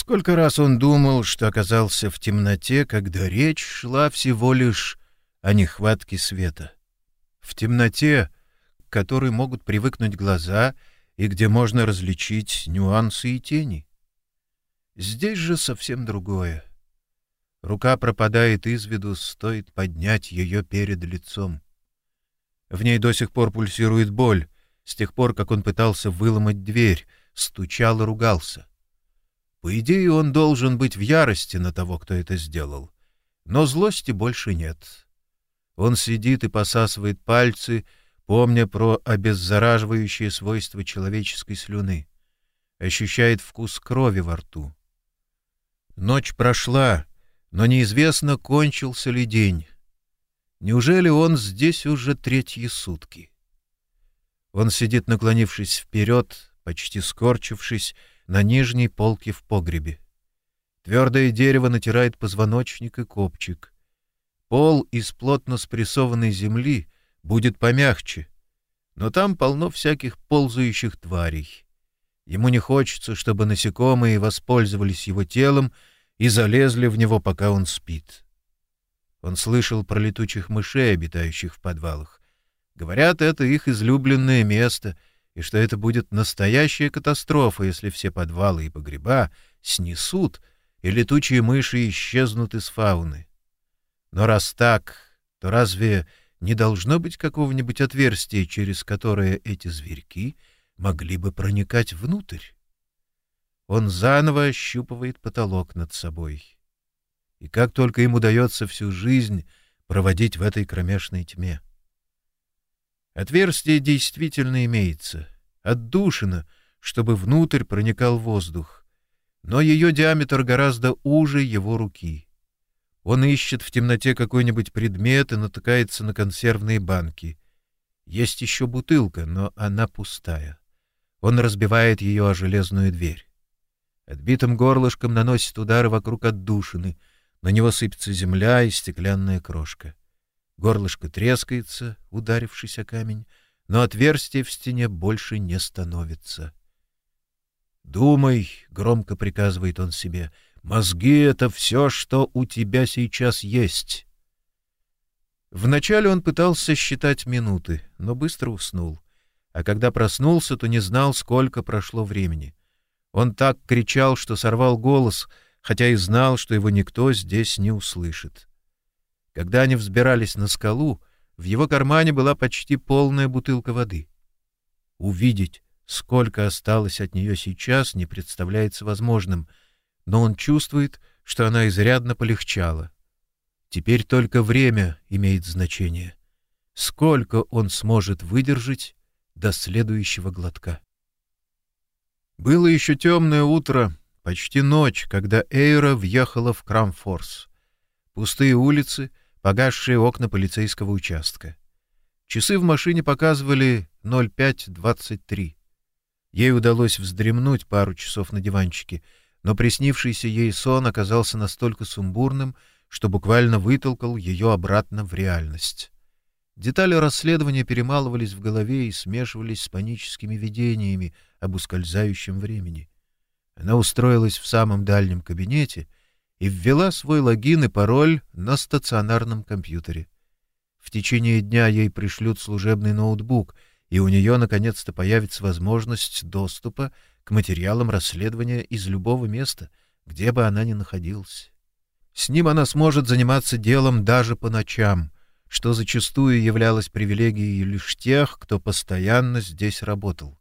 Сколько раз он думал, что оказался в темноте, когда речь шла всего лишь о нехватке света. В темноте, к которой могут привыкнуть глаза и где можно различить нюансы и тени. Здесь же совсем другое. Рука пропадает из виду, стоит поднять ее перед лицом. В ней до сих пор пульсирует боль, с тех пор, как он пытался выломать дверь, стучал и ругался. По идее, он должен быть в ярости на того, кто это сделал. Но злости больше нет. Он сидит и посасывает пальцы, помня про обеззараживающее свойство человеческой слюны. Ощущает вкус крови во рту. Ночь прошла, но неизвестно, кончился ли день. Неужели он здесь уже третьи сутки? Он сидит, наклонившись вперед, почти скорчившись, на нижней полке в погребе. Твердое дерево натирает позвоночник и копчик. Пол из плотно спрессованной земли будет помягче, но там полно всяких ползающих тварей. Ему не хочется, чтобы насекомые воспользовались его телом и залезли в него, пока он спит. Он слышал про летучих мышей, обитающих в подвалах. Говорят, это их излюбленное место, и что это будет настоящая катастрофа, если все подвалы и погреба снесут, и летучие мыши исчезнут из фауны. Но раз так, то разве не должно быть какого-нибудь отверстия, через которое эти зверьки — могли бы проникать внутрь. Он заново ощупывает потолок над собой. И как только ему удается всю жизнь проводить в этой кромешной тьме. Отверстие действительно имеется, отдушина, чтобы внутрь проникал воздух, но ее диаметр гораздо уже его руки. Он ищет в темноте какой-нибудь предмет и натыкается на консервные банки. Есть еще бутылка, но она пустая. Он разбивает ее о железную дверь. Отбитым горлышком наносит удары вокруг отдушины. На него сыпется земля и стеклянная крошка. Горлышко трескается, ударившись о камень, но отверстие в стене больше не становится. «Думай», — громко приказывает он себе, — «мозги — это все, что у тебя сейчас есть». Вначале он пытался считать минуты, но быстро уснул а когда проснулся, то не знал, сколько прошло времени. Он так кричал, что сорвал голос, хотя и знал, что его никто здесь не услышит. Когда они взбирались на скалу, в его кармане была почти полная бутылка воды. Увидеть, сколько осталось от нее сейчас, не представляется возможным, но он чувствует, что она изрядно полегчала. Теперь только время имеет значение. Сколько он сможет выдержать до следующего глотка. Было еще темное утро, почти ночь, когда Эйра въехала в Крамфорс. Пустые улицы, погасшие окна полицейского участка. Часы в машине показывали 05.23. Ей удалось вздремнуть пару часов на диванчике, но приснившийся ей сон оказался настолько сумбурным, что буквально вытолкал ее обратно в реальность. Детали расследования перемалывались в голове и смешивались с паническими видениями об ускользающем времени. Она устроилась в самом дальнем кабинете и ввела свой логин и пароль на стационарном компьютере. В течение дня ей пришлют служебный ноутбук, и у нее наконец-то появится возможность доступа к материалам расследования из любого места, где бы она ни находилась. С ним она сможет заниматься делом даже по ночам — что зачастую являлось привилегией лишь тех, кто постоянно здесь работал.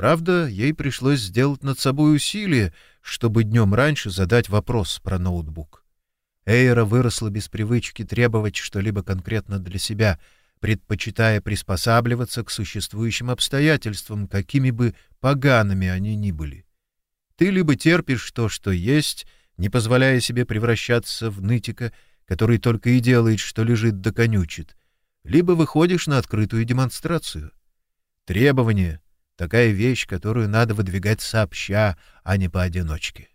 Правда, ей пришлось сделать над собой усилие, чтобы днем раньше задать вопрос про ноутбук. Эйра выросла без привычки требовать что-либо конкретно для себя, предпочитая приспосабливаться к существующим обстоятельствам, какими бы погаными они ни были. Ты либо терпишь то, что есть, не позволяя себе превращаться в нытика, который только и делает, что лежит да конючит, либо выходишь на открытую демонстрацию. Требование — такая вещь, которую надо выдвигать сообща, а не поодиночке.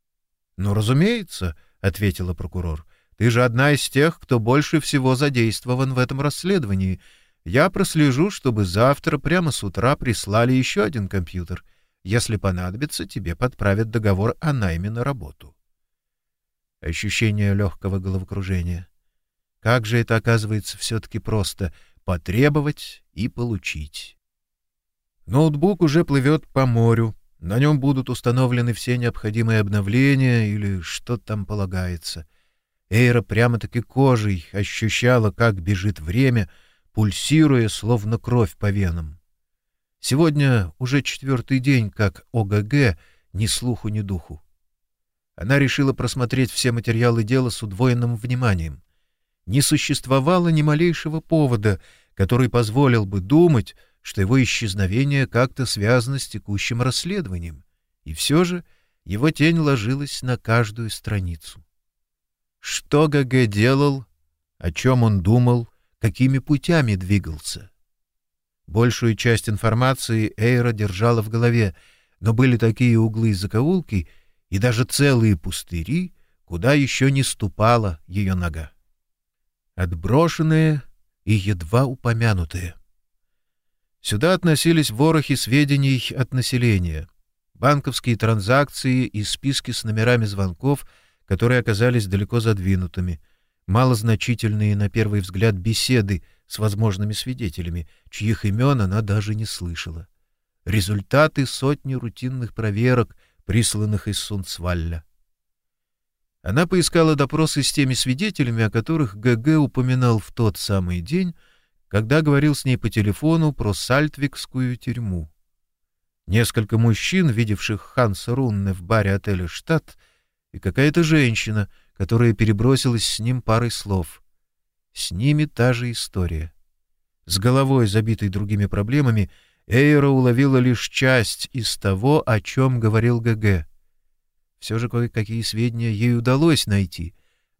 — Ну, разумеется, — ответила прокурор, — ты же одна из тех, кто больше всего задействован в этом расследовании. Я прослежу, чтобы завтра прямо с утра прислали еще один компьютер. Если понадобится, тебе подправят договор о найме на работу. Ощущение легкого головокружения. Как же это оказывается все-таки просто — потребовать и получить. Ноутбук уже плывет по морю, на нем будут установлены все необходимые обновления или что там полагается. Эйра прямо-таки кожей ощущала, как бежит время, пульсируя, словно кровь по венам. Сегодня уже четвертый день, как ОГГ ни слуху, ни духу. Она решила просмотреть все материалы дела с удвоенным вниманием. Не существовало ни малейшего повода, который позволил бы думать, что его исчезновение как-то связано с текущим расследованием, и все же его тень ложилась на каждую страницу. Что ГГ делал, о чем он думал, какими путями двигался — Большую часть информации Эйра держала в голове, но были такие углы и закоулки, и даже целые пустыри, куда еще не ступала ее нога. Отброшенные и едва упомянутые. Сюда относились ворохи сведений от населения, банковские транзакции и списки с номерами звонков, которые оказались далеко задвинутыми, малозначительные на первый взгляд беседы — с возможными свидетелями, чьих имен она даже не слышала. Результаты сотни рутинных проверок, присланных из Сунцвалля. Она поискала допросы с теми свидетелями, о которых ГГ упоминал в тот самый день, когда говорил с ней по телефону про Сальтвикскую тюрьму. Несколько мужчин, видевших Ханса Рунне в баре отеля «Штат», и какая-то женщина, которая перебросилась с ним парой слов. С ними та же история. С головой, забитой другими проблемами, Эйра уловила лишь часть из того, о чем говорил ГГ. Все же кое-какие сведения ей удалось найти.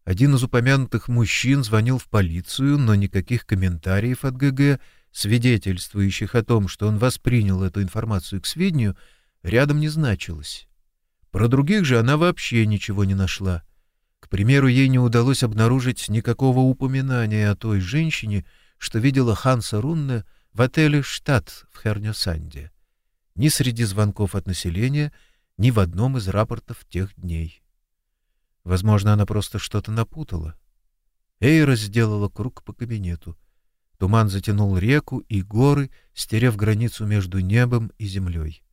Один из упомянутых мужчин звонил в полицию, но никаких комментариев от ГГ, свидетельствующих о том, что он воспринял эту информацию к сведению, рядом не значилось. Про других же она вообще ничего не нашла. К примеру, ей не удалось обнаружить никакого упоминания о той женщине, что видела Ханса Рунне в отеле «Штат» в Хернёсанде. Ни среди звонков от населения, ни в одном из рапортов тех дней. Возможно, она просто что-то напутала. Эйра сделала круг по кабинету. Туман затянул реку и горы, стерев границу между небом и землей.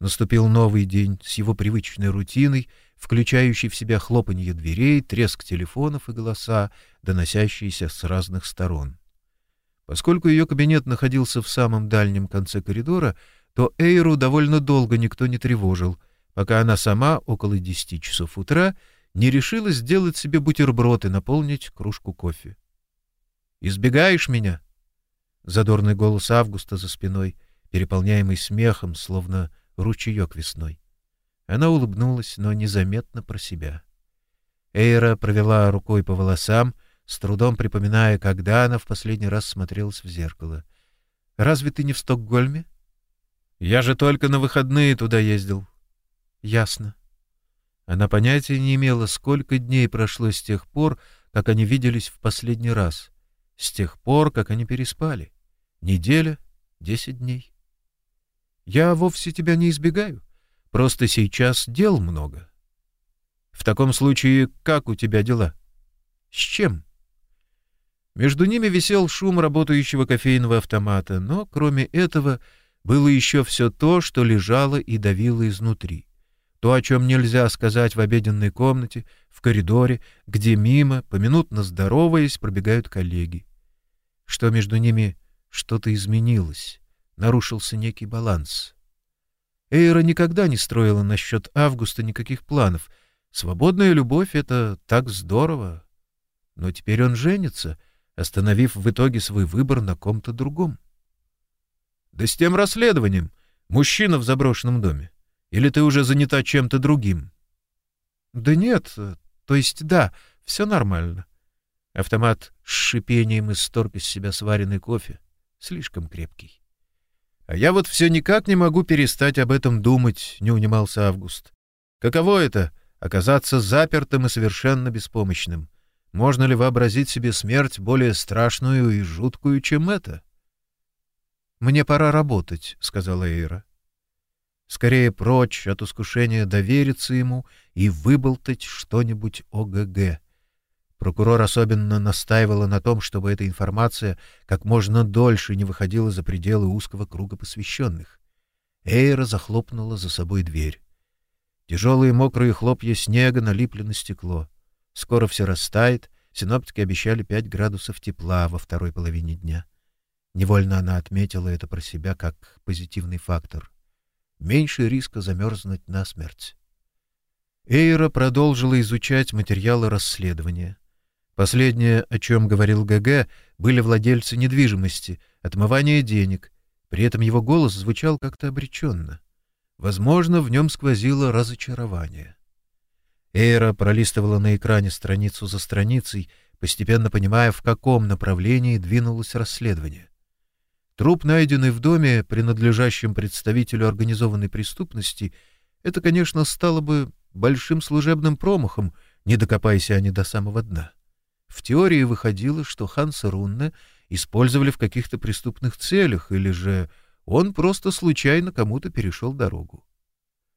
Наступил новый день с его привычной рутиной, включающей в себя хлопанье дверей, треск телефонов и голоса, доносящиеся с разных сторон. Поскольку ее кабинет находился в самом дальнем конце коридора, то Эйру довольно долго никто не тревожил, пока она сама около десяти часов утра не решила сделать себе бутерброд и наполнить кружку кофе. «Избегаешь меня?» Задорный голос Августа за спиной, переполняемый смехом, словно ручеек весной. Она улыбнулась, но незаметно про себя. Эйра провела рукой по волосам, с трудом припоминая, когда она в последний раз смотрелась в зеркало. «Разве ты не в Стокгольме?» «Я же только на выходные туда ездил». «Ясно». Она понятия не имела, сколько дней прошло с тех пор, как они виделись в последний раз. С тех пор, как они переспали. Неделя, десять дней. Я вовсе тебя не избегаю. Просто сейчас дел много. В таком случае, как у тебя дела? С чем? Между ними висел шум работающего кофейного автомата, но кроме этого было еще все то, что лежало и давило изнутри. То, о чем нельзя сказать в обеденной комнате, в коридоре, где мимо, поминутно здороваясь, пробегают коллеги. Что между ними что-то изменилось нарушился некий баланс. Эйра никогда не строила насчет Августа никаких планов. Свободная любовь — это так здорово. Но теперь он женится, остановив в итоге свой выбор на ком-то другом. Да с тем расследованием. Мужчина в заброшенном доме. Или ты уже занята чем-то другим? Да нет, то есть да, все нормально. Автомат с шипением исторг из себя сваренный кофе. Слишком крепкий. А я вот все никак не могу перестать об этом думать, — не унимался Август. Каково это — оказаться запертым и совершенно беспомощным? Можно ли вообразить себе смерть более страшную и жуткую, чем это? — Мне пора работать, — сказала Эйра. Скорее прочь от искушения довериться ему и выболтать что-нибудь о ГГ. Прокурор особенно настаивала на том, чтобы эта информация как можно дольше не выходила за пределы узкого круга посвященных. Эйра захлопнула за собой дверь. Тяжелые мокрые хлопья снега налипли на стекло. Скоро все растает, синоптики обещали пять градусов тепла во второй половине дня. Невольно она отметила это про себя как позитивный фактор. Меньше риска замерзнуть насмерть. Эйра продолжила изучать материалы расследования. Последнее, о чем говорил ГГ, были владельцы недвижимости, отмывание денег. При этом его голос звучал как-то обреченно. Возможно, в нем сквозило разочарование. Эйра пролистывала на экране страницу за страницей, постепенно понимая, в каком направлении двинулось расследование. Труп, найденный в доме, принадлежащем представителю организованной преступности, это, конечно, стало бы большим служебным промахом, не докопайся они до самого дна. В теории выходило, что Ханса Рунне использовали в каких-то преступных целях, или же он просто случайно кому-то перешел дорогу.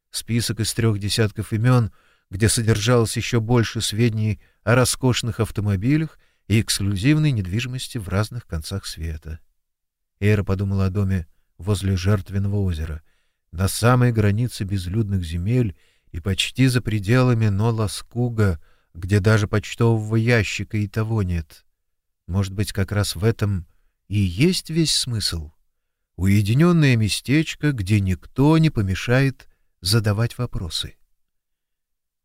Список из трех десятков имен, где содержалось еще больше сведений о роскошных автомобилях и эксклюзивной недвижимости в разных концах света. Эйра подумала о доме возле Жертвенного озера, на самой границе безлюдных земель и почти за пределами Нола-Скуга — где даже почтового ящика и того нет. Может быть, как раз в этом и есть весь смысл. Уединенное местечко, где никто не помешает задавать вопросы.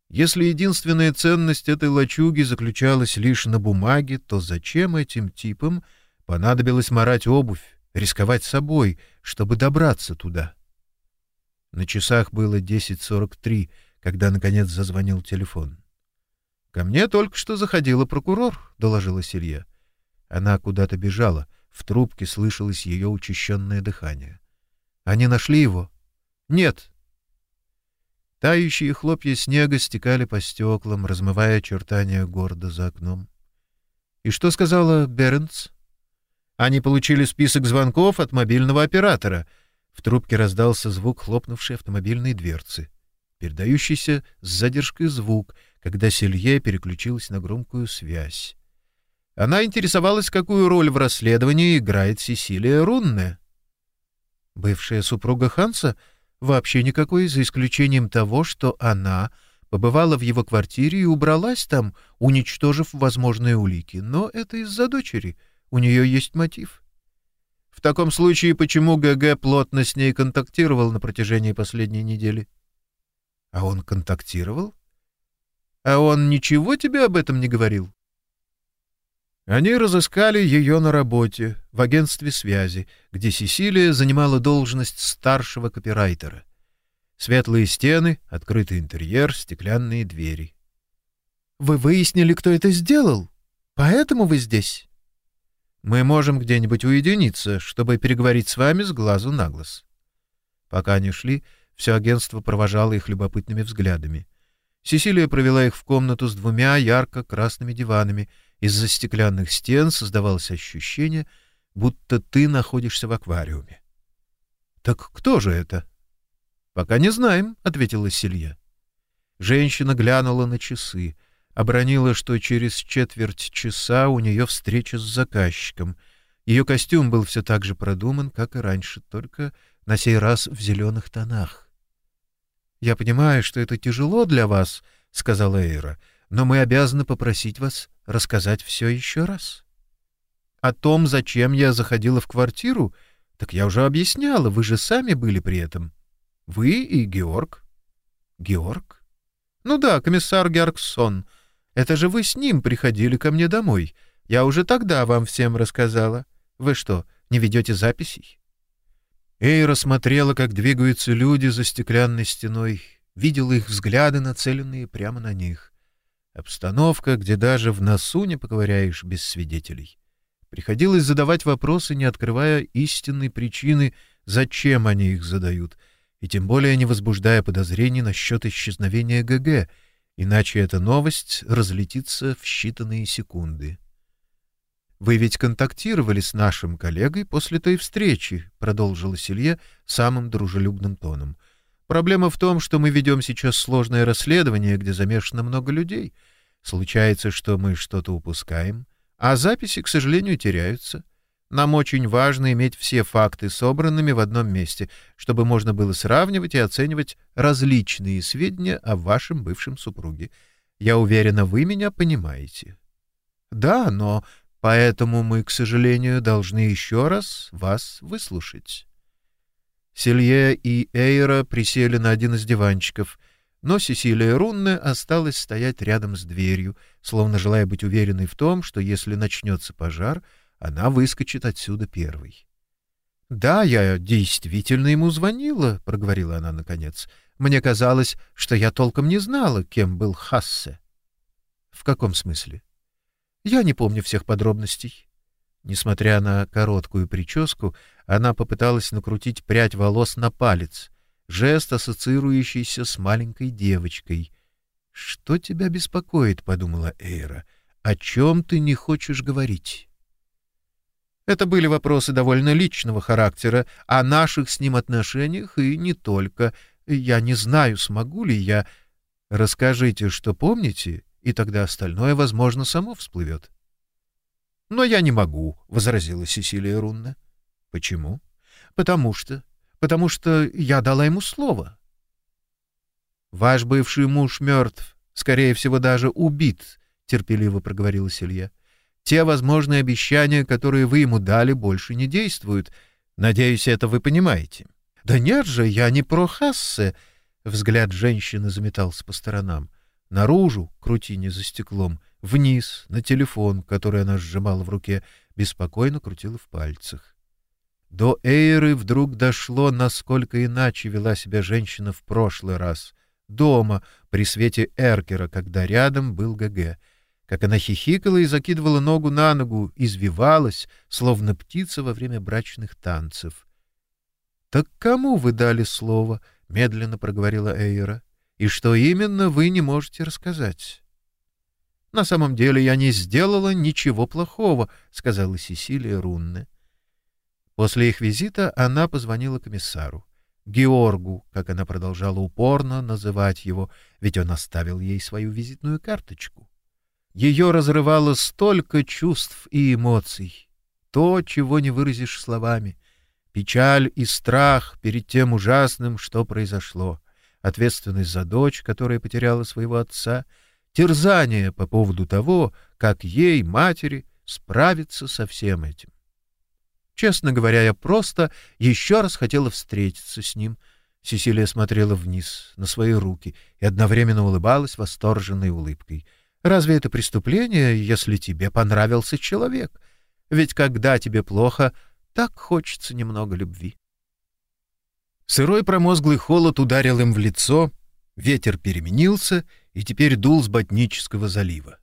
Если единственная ценность этой лачуги заключалась лишь на бумаге, то зачем этим типам понадобилось морать обувь, рисковать собой, чтобы добраться туда? На часах было 10.43, когда, наконец, зазвонил телефон. Ко мне только что заходила прокурор, доложила Силья. Она куда-то бежала, в трубке слышалось ее учащенное дыхание. Они нашли его? Нет. Тающие хлопья снега стекали по стеклам, размывая очертания города за окном. И что сказала Бернс? Они получили список звонков от мобильного оператора. В трубке раздался звук хлопнувшей автомобильной дверцы, передающийся с задержкой звук — когда Селье переключилась на громкую связь. Она интересовалась, какую роль в расследовании играет Сесилия Рунне. Бывшая супруга Ханса вообще никакой, за исключением того, что она побывала в его квартире и убралась там, уничтожив возможные улики. Но это из-за дочери. У нее есть мотив. В таком случае, почему ГГ плотно с ней контактировал на протяжении последней недели? А он контактировал? А он ничего тебе об этом не говорил? Они разыскали ее на работе, в агентстве связи, где Сесилия занимала должность старшего копирайтера. Светлые стены, открытый интерьер, стеклянные двери. «Вы выяснили, кто это сделал? Поэтому вы здесь?» «Мы можем где-нибудь уединиться, чтобы переговорить с вами с глазу на глаз». Пока они шли, все агентство провожало их любопытными взглядами. Сесилия провела их в комнату с двумя ярко-красными диванами. Из-за стеклянных стен создавалось ощущение, будто ты находишься в аквариуме. «Так кто же это?» «Пока не знаем», — ответила Силья. Женщина глянула на часы, обронила, что через четверть часа у нее встреча с заказчиком. Ее костюм был все так же продуман, как и раньше, только на сей раз в зеленых тонах. «Я понимаю, что это тяжело для вас», — сказала Эйра, «но мы обязаны попросить вас рассказать все еще раз». «О том, зачем я заходила в квартиру? Так я уже объясняла, вы же сами были при этом. Вы и Георг». «Георг?» «Ну да, комиссар Георгсон. Это же вы с ним приходили ко мне домой. Я уже тогда вам всем рассказала. Вы что, не ведете записей?» Эйра смотрела, как двигаются люди за стеклянной стеной, видела их взгляды, нацеленные прямо на них. Обстановка, где даже в носу не поковыряешь без свидетелей. Приходилось задавать вопросы, не открывая истинной причины, зачем они их задают, и тем более не возбуждая подозрений насчет исчезновения ГГ, иначе эта новость разлетится в считанные секунды. Вы ведь контактировали с нашим коллегой после той встречи, продолжила Силье самым дружелюбным тоном. Проблема в том, что мы ведем сейчас сложное расследование, где замешано много людей. Случается, что мы что-то упускаем, а записи, к сожалению, теряются. Нам очень важно иметь все факты собранными в одном месте, чтобы можно было сравнивать и оценивать различные сведения о вашем бывшем супруге. Я уверена, вы меня понимаете. Да, но поэтому мы, к сожалению, должны еще раз вас выслушать. Селье и Эйра присели на один из диванчиков, но Сесилия Рунне осталась стоять рядом с дверью, словно желая быть уверенной в том, что если начнется пожар, она выскочит отсюда первой. — Да, я действительно ему звонила, — проговорила она наконец. — Мне казалось, что я толком не знала, кем был Хассе. — В каком смысле? — Я не помню всех подробностей. Несмотря на короткую прическу, она попыталась накрутить прядь волос на палец, жест, ассоциирующийся с маленькой девочкой. «Что тебя беспокоит?» — подумала Эйра. «О чем ты не хочешь говорить?» Это были вопросы довольно личного характера, о наших с ним отношениях и не только. Я не знаю, смогу ли я... Расскажите, что помните, и тогда остальное, возможно, само всплывет. — Но я не могу, — возразила Сесилия Рунна. — Почему? — Потому что... Потому что я дала ему слово. — Ваш бывший муж мертв, скорее всего, даже убит, — терпеливо проговорила Силья. — Те возможные обещания, которые вы ему дали, больше не действуют. Надеюсь, это вы понимаете. — Да нет же, я не про Хассе. Взгляд женщины заметался по сторонам. Наружу, крутине за стеклом, вниз, на телефон, который она сжимала в руке, беспокойно крутила в пальцах. До Эйры вдруг дошло, насколько иначе вела себя женщина в прошлый раз. Дома, при свете эркера, когда рядом был ГГ. Как она хихикала и закидывала ногу на ногу, извивалась, словно птица во время брачных танцев. — Так кому вы дали слово? — медленно проговорила Эйра. — И что именно вы не можете рассказать? На самом деле я не сделала ничего плохого, сказала Сесилия Рунне. После их визита она позвонила комиссару. Георгу, как она продолжала упорно называть его, ведь он оставил ей свою визитную карточку. Ее разрывало столько чувств и эмоций, то, чего не выразишь словами. Печаль и страх перед тем ужасным, что произошло. Ответственность за дочь, которая потеряла своего отца — терзание по поводу того, как ей, матери, справиться со всем этим. Честно говоря, я просто еще раз хотела встретиться с ним. Сесилия смотрела вниз, на свои руки, и одновременно улыбалась восторженной улыбкой. Разве это преступление, если тебе понравился человек? Ведь когда тебе плохо, так хочется немного любви. Сырой промозглый холод ударил им в лицо, ветер переменился — и теперь дул с Ботнического залива.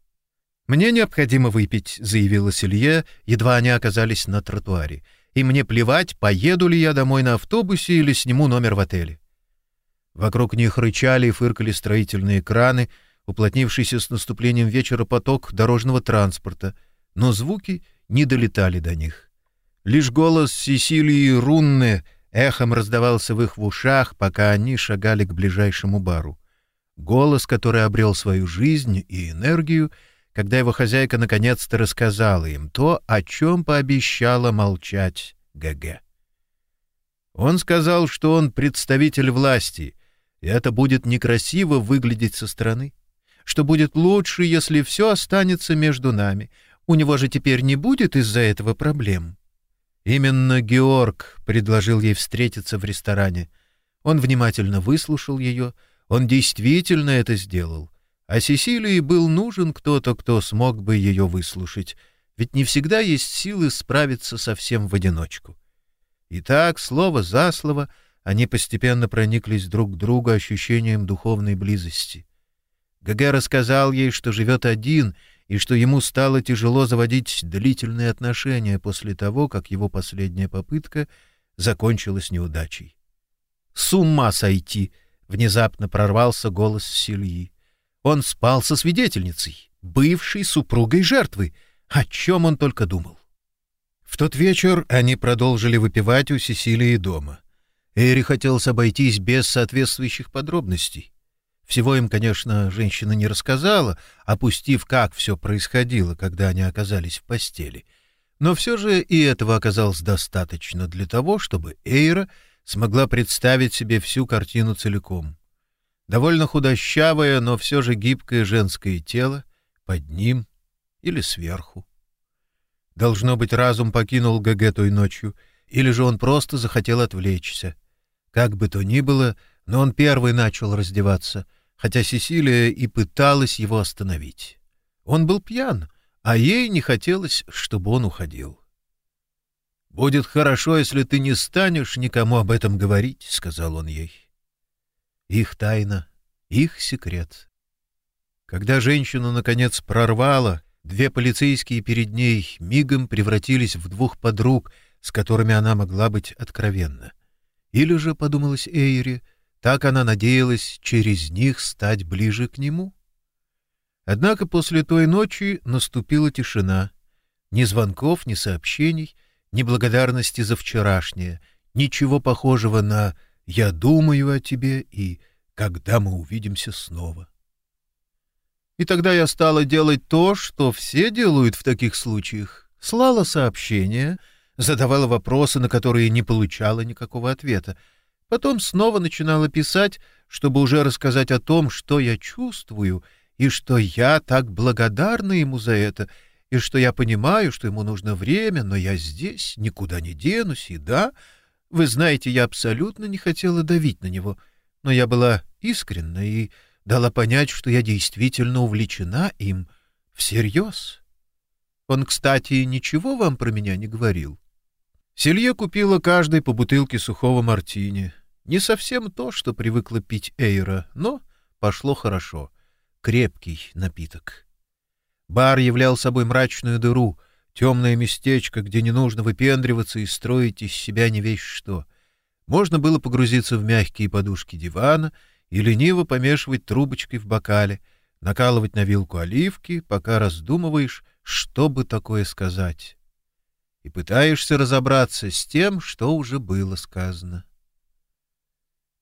«Мне необходимо выпить», — заявила Селье, едва они оказались на тротуаре. «И мне плевать, поеду ли я домой на автобусе или сниму номер в отеле». Вокруг них рычали и фыркали строительные краны, уплотнившийся с наступлением вечера поток дорожного транспорта, но звуки не долетали до них. Лишь голос Сесилии Рунны эхом раздавался в их в ушах, пока они шагали к ближайшему бару. Голос, который обрел свою жизнь и энергию, когда его хозяйка наконец-то рассказала им то, о чем пообещала молчать ГГ. Он сказал, что он представитель власти, и это будет некрасиво выглядеть со стороны, что будет лучше, если все останется между нами. У него же теперь не будет из-за этого проблем. Именно Георг предложил ей встретиться в ресторане. Он внимательно выслушал ее, — он действительно это сделал. А Сесилии был нужен кто-то, кто смог бы ее выслушать, ведь не всегда есть силы справиться совсем в одиночку. И так, слово за слово, они постепенно прониклись друг к другу ощущением духовной близости. ГГ рассказал ей, что живет один, и что ему стало тяжело заводить длительные отношения после того, как его последняя попытка закончилась неудачей. «С ума сойти!» Внезапно прорвался голос Сильи. Он спал со свидетельницей, бывшей супругой жертвы. О чем он только думал. В тот вечер они продолжили выпивать у Сесилии дома. Эри хотелось обойтись без соответствующих подробностей. Всего им, конечно, женщина не рассказала, опустив, как все происходило, когда они оказались в постели. Но все же и этого оказалось достаточно для того, чтобы Эйра смогла представить себе всю картину целиком. Довольно худощавое, но все же гибкое женское тело под ним или сверху. Должно быть, разум покинул ГГ той ночью, или же он просто захотел отвлечься. Как бы то ни было, но он первый начал раздеваться, хотя Сесилия и пыталась его остановить. Он был пьян, а ей не хотелось, чтобы он уходил. «Будет хорошо, если ты не станешь никому об этом говорить», — сказал он ей. Их тайна, их секрет. Когда женщину, наконец, прорвало, две полицейские перед ней мигом превратились в двух подруг, с которыми она могла быть откровенна. Или же, подумалось Эйри, так она надеялась через них стать ближе к нему. Однако после той ночи наступила тишина. Ни звонков, ни сообщений, ни благодарности за вчерашнее, ничего похожего на «я думаю о тебе» и «когда мы увидимся снова». И тогда я стала делать то, что все делают в таких случаях. Слала сообщения, задавала вопросы, на которые не получала никакого ответа. Потом снова начинала писать, чтобы уже рассказать о том, что я чувствую, и что я так благодарна ему за это, и что я понимаю, что ему нужно время, но я здесь, никуда не денусь, и да, вы знаете, я абсолютно не хотела давить на него, но я была искренна и дала понять, что я действительно увлечена им всерьез. Он, кстати, ничего вам про меня не говорил. Селье купила каждой по бутылке сухого мартини. Не совсем то, что привыкла пить Эйра, но пошло хорошо. Крепкий напиток. Бар являл собой мрачную дыру, темное местечко, где не нужно выпендриваться и строить из себя не весь что. Можно было погрузиться в мягкие подушки дивана и лениво помешивать трубочкой в бокале, накалывать на вилку оливки, пока раздумываешь, что бы такое сказать. И пытаешься разобраться с тем, что уже было сказано.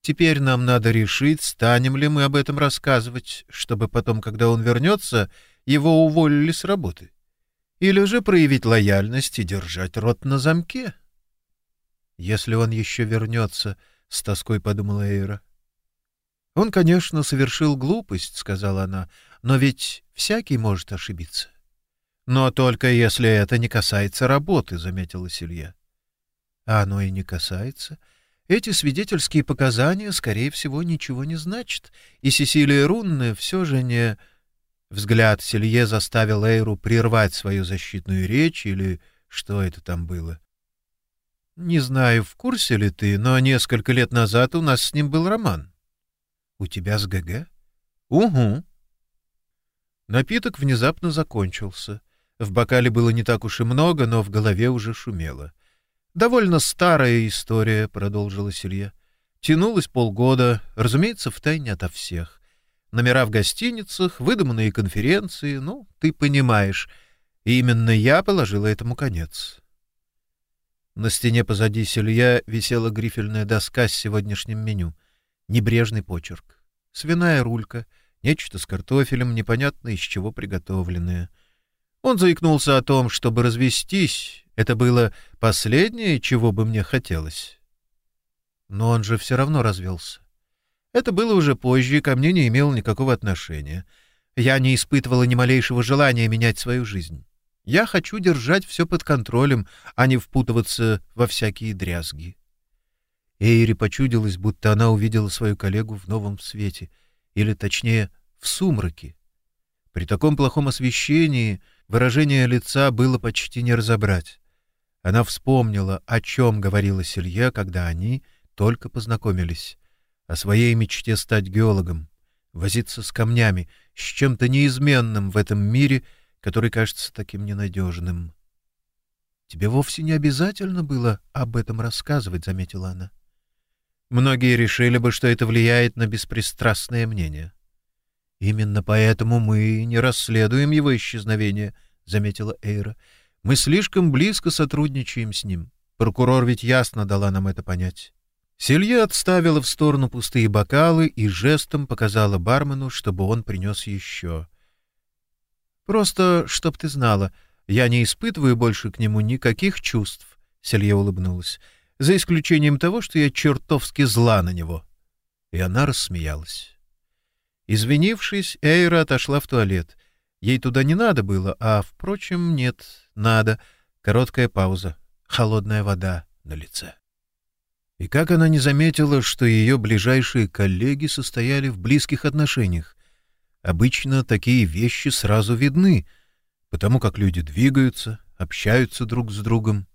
Теперь нам надо решить, станем ли мы об этом рассказывать, чтобы потом, когда он вернется, его уволили с работы. Или же проявить лояльность и держать рот на замке. Если он еще вернется, — с тоской подумала Эйра. Он, конечно, совершил глупость, — сказала она, — но ведь всякий может ошибиться. Но только если это не касается работы, — заметила Силья. А оно и не касается. Эти свидетельские показания, скорее всего, ничего не значат, и Сесилия Рунне все же не... Взгляд Селье заставил Эйру прервать свою защитную речь, или что это там было. «Не знаю, в курсе ли ты, но несколько лет назад у нас с ним был роман». «У тебя с ГГ?» «Угу». Напиток внезапно закончился. В бокале было не так уж и много, но в голове уже шумело. «Довольно старая история», — продолжила Селье. «Тянулась полгода, разумеется, втайне ото всех номера в гостиницах, выдуманные конференции, ну, ты понимаешь. И именно я положила этому конец. На стене позади Селья висела грифельная доска с сегодняшним меню. Небрежный почерк. Свиная рулька, нечто с картофелем, непонятно из чего приготовленное. Он заикнулся о том, чтобы развестись. Это было последнее, чего бы мне хотелось. Но он же все равно развелся. Это было уже позже и ко мне не имело никакого отношения. Я не испытывала ни малейшего желания менять свою жизнь. Я хочу держать все под контролем, а не впутываться во всякие дрязги. Эйри почудилась, будто она увидела свою коллегу в новом свете, или, точнее, в сумраке. При таком плохом освещении выражение лица было почти не разобрать. Она вспомнила, о чем говорила Селье, когда они только познакомились о своей мечте стать геологом, возиться с камнями, с чем-то неизменным в этом мире, который кажется таким ненадежным. «Тебе вовсе не обязательно было об этом рассказывать», — заметила она. «Многие решили бы, что это влияет на беспристрастное мнение». «Именно поэтому мы не расследуем его исчезновение», — заметила Эйра. «Мы слишком близко сотрудничаем с ним. Прокурор ведь ясно дала нам это понять». Селье отставила в сторону пустые бокалы и жестом показала бармену, чтобы он принес еще. «Просто, чтоб ты знала, я не испытываю больше к нему никаких чувств», — Селье улыбнулась, — «за исключением того, что я чертовски зла на него». И она рассмеялась. Извинившись, Эйра отошла в туалет. Ей туда не надо было, а, впрочем, нет, надо. Короткая пауза, холодная вода на лице. И как она не заметила, что ее ближайшие коллеги состояли в близких отношениях? Обычно такие вещи сразу видны, потому как люди двигаются, общаются друг с другом.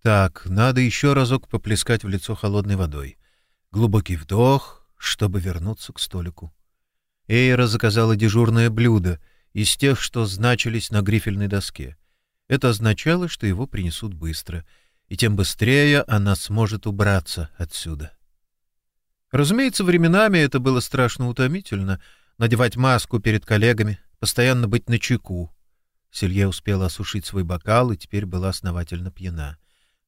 Так, надо еще разок поплескать в лицо холодной водой. Глубокий вдох, чтобы вернуться к столику. Эйра заказала дежурное блюдо из тех, что значились на грифельной доске. Это означало, что его принесут быстро — и тем быстрее она сможет убраться отсюда. Разумеется, временами это было страшно утомительно — надевать маску перед коллегами, постоянно быть на чеку. Селье успела осушить свой бокал и теперь была основательно пьяна.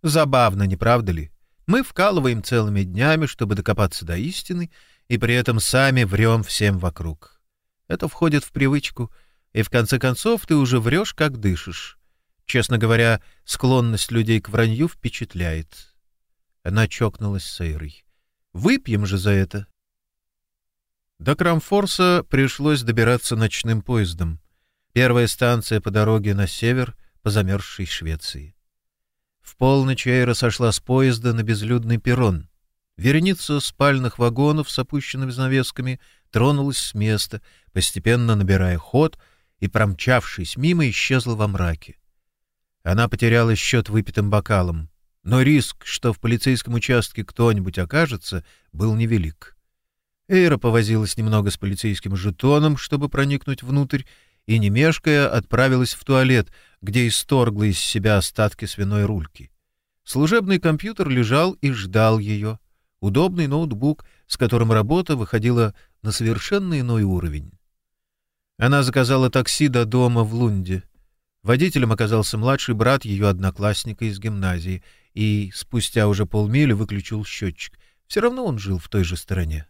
Забавно, не правда ли? Мы вкалываем целыми днями, чтобы докопаться до истины, и при этом сами врем всем вокруг. Это входит в привычку, и в конце концов ты уже врешь, как дышишь. Честно говоря, склонность людей к вранью впечатляет. Она чокнулась с Эйрой. «Выпьем же за это!» До Крамфорса пришлось добираться ночным поездом. Первая станция по дороге на север по замерзшей Швеции. В полночь Эйра сошла с поезда на безлюдный перрон. Вереница спальных вагонов с опущенными занавесками тронулась с места, постепенно набирая ход, и, промчавшись мимо, исчезла во мраке. Она потеряла счет выпитым бокалом, но риск, что в полицейском участке кто-нибудь окажется, был невелик. Эйра повозилась немного с полицейским жетоном, чтобы проникнуть внутрь, и, не мешкая, отправилась в туалет, где исторгла из себя остатки свиной рульки. Служебный компьютер лежал и ждал ее. Удобный ноутбук, с которым работа выходила на совершенно иной уровень. Она заказала такси до дома в Лунде. Водителем оказался младший брат ее одноклассника из гимназии, и спустя уже полмили выключил счетчик. Все равно он жил в той же стороне.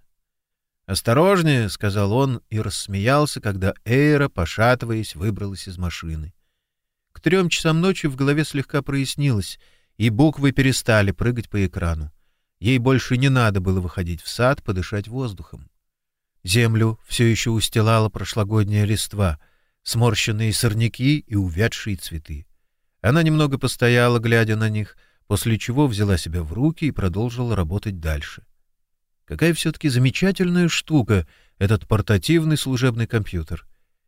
«Осторожнее!» — сказал он и рассмеялся, когда Эйра, пошатываясь, выбралась из машины. К трем часам ночи в голове слегка прояснилось, и буквы перестали прыгать по экрану. Ей больше не надо было выходить в сад, подышать воздухом. Землю все еще устилала прошлогодняя листва — сморщенные сорняки и увядшие цветы. Она немного постояла, глядя на них, после чего взяла себя в руки и продолжила работать дальше. Какая все-таки замечательная штука этот портативный служебный компьютер.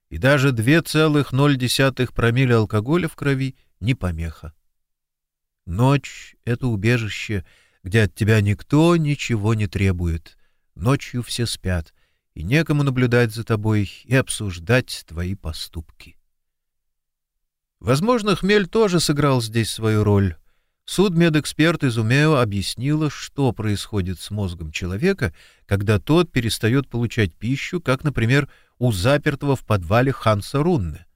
И даже 2,0 промилле алкоголя в крови не помеха. Ночь — это убежище, где от тебя никто ничего не требует. Ночью все спят, и некому наблюдать за тобой и обсуждать твои поступки. Возможно, хмель тоже сыграл здесь свою роль. Судмедэксперт из Умео объяснила, что происходит с мозгом человека, когда тот перестает получать пищу, как, например, у запертого в подвале Ханса Рунне.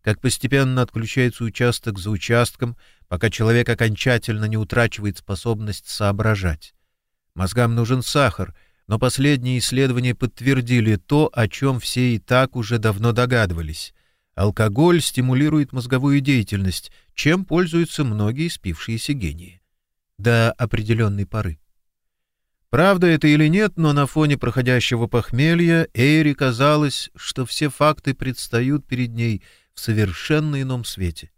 Как постепенно отключается участок за участком, пока человек окончательно не утрачивает способность соображать. Мозгам нужен сахар — но последние исследования подтвердили то, о чем все и так уже давно догадывались. Алкоголь стимулирует мозговую деятельность, чем пользуются многие спившиеся гении. До определенной поры. Правда это или нет, но на фоне проходящего похмелья Эйри казалось, что все факты предстают перед ней в совершенно ином свете.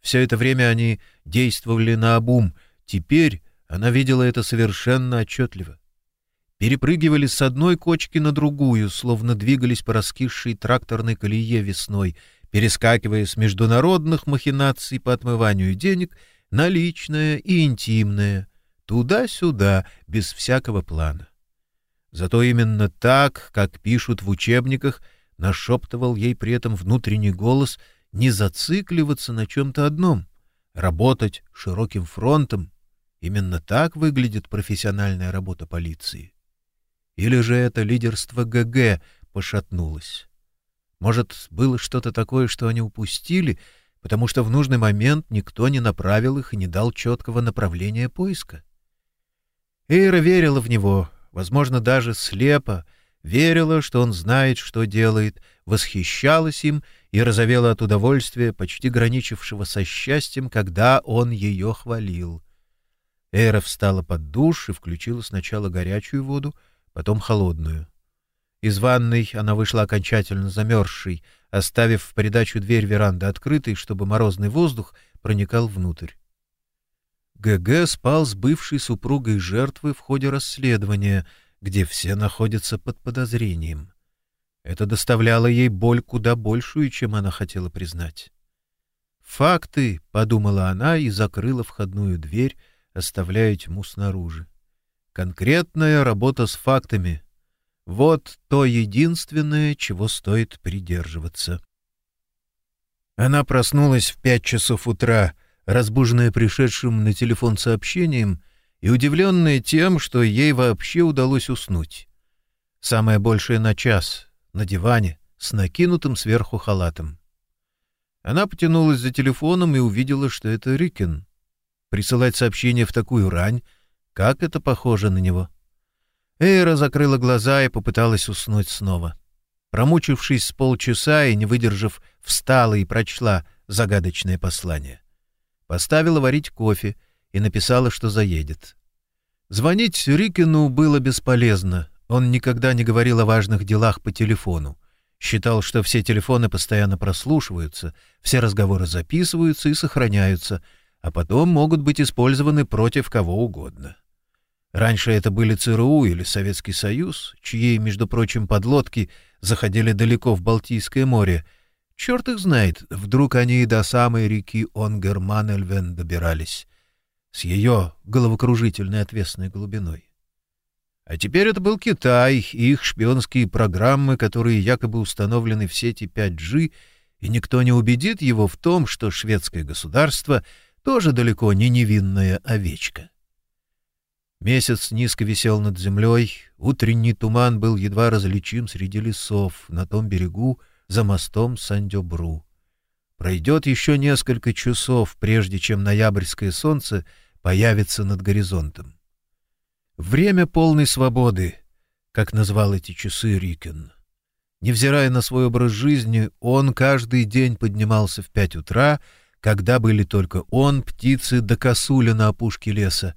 Все это время они действовали на обум, теперь она видела это совершенно отчетливо перепрыгивали с одной кочки на другую, словно двигались по раскисшей тракторной колее весной, перескакивая с международных махинаций по отмыванию денег на личное и интимное, туда-сюда, без всякого плана. Зато именно так, как пишут в учебниках, нашептывал ей при этом внутренний голос не зацикливаться на чем-то одном, работать широким фронтом. Именно так выглядит профессиональная работа полиции. Или же это лидерство ГГ пошатнулось? Может, было что-то такое, что они упустили, потому что в нужный момент никто не направил их и не дал четкого направления поиска? Эйра верила в него, возможно, даже слепо, верила, что он знает, что делает, восхищалась им и разовела от удовольствия, почти граничившего со счастьем, когда он ее хвалил. Эйра встала под душ и включила сначала горячую воду, потом холодную. Из ванной она вышла окончательно замерзшей, оставив в придачу дверь веранды открытой, чтобы морозный воздух проникал внутрь. ГГ спал с бывшей супругой жертвы в ходе расследования, где все находятся под подозрением. Это доставляло ей боль куда большую, чем она хотела признать. «Факты», — подумала она и закрыла входную дверь, оставляя тьму снаружи. «Конкретная работа с фактами. Вот то единственное, чего стоит придерживаться». Она проснулась в пять часов утра, разбуженная пришедшим на телефон сообщением и удивленная тем, что ей вообще удалось уснуть. Самое большее на час, на диване, с накинутым сверху халатом. Она потянулась за телефоном и увидела, что это Рикин. Присылать сообщение в такую рань, как это похоже на него. Эйра закрыла глаза и попыталась уснуть снова. Промучившись с полчаса и не выдержав, встала и прочла загадочное послание. Поставила варить кофе и написала, что заедет. Звонить Рикину было бесполезно. Он никогда не говорил о важных делах по телефону. Считал, что все телефоны постоянно прослушиваются, все разговоры записываются и сохраняются, а потом могут быть использованы против кого угодно. Раньше это были ЦРУ или Советский Союз, чьи, между прочим, подлодки заходили далеко в Балтийское море. Черт их знает, вдруг они и до самой реки Онгерманельвен добирались, с ее головокружительной отвесной глубиной. А теперь это был Китай и их шпионские программы, которые якобы установлены в сети 5G, и никто не убедит его в том, что шведское государство тоже далеко не невинная овечка. Месяц низко висел над землей, утренний туман был едва различим среди лесов на том берегу за мостом Сандёбру. Пройдет еще несколько часов, прежде чем ноябрьское солнце появится над горизонтом. Время полной свободы, как назвал эти часы Рикен. Невзирая на свой образ жизни, он каждый день поднимался в пять утра, когда были только он, птицы да косуля на опушке леса,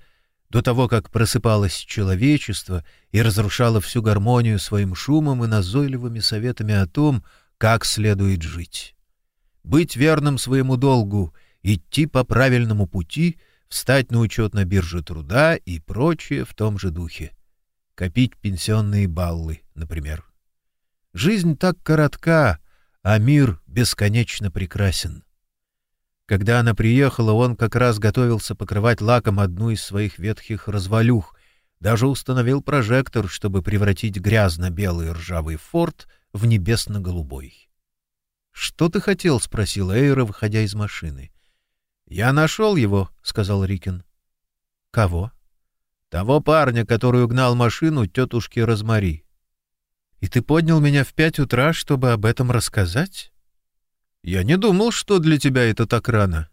до того, как просыпалось человечество и разрушало всю гармонию своим шумом и назойливыми советами о том, как следует жить. Быть верным своему долгу, идти по правильному пути — встать на учет на бирже труда и прочее в том же духе. Копить пенсионные баллы, например. Жизнь так коротка, а мир бесконечно прекрасен. Когда она приехала, он как раз готовился покрывать лаком одну из своих ветхих развалюх, даже установил прожектор, чтобы превратить грязно-белый ржавый форт в небесно-голубой. «Что ты хотел?» — спросил Эйра, выходя из машины. «Я нашел его», — сказал Рикин. «Кого?» «Того парня, который угнал машину тетушки Розмари». «И ты поднял меня в пять утра, чтобы об этом рассказать?» «Я не думал, что для тебя это так рано».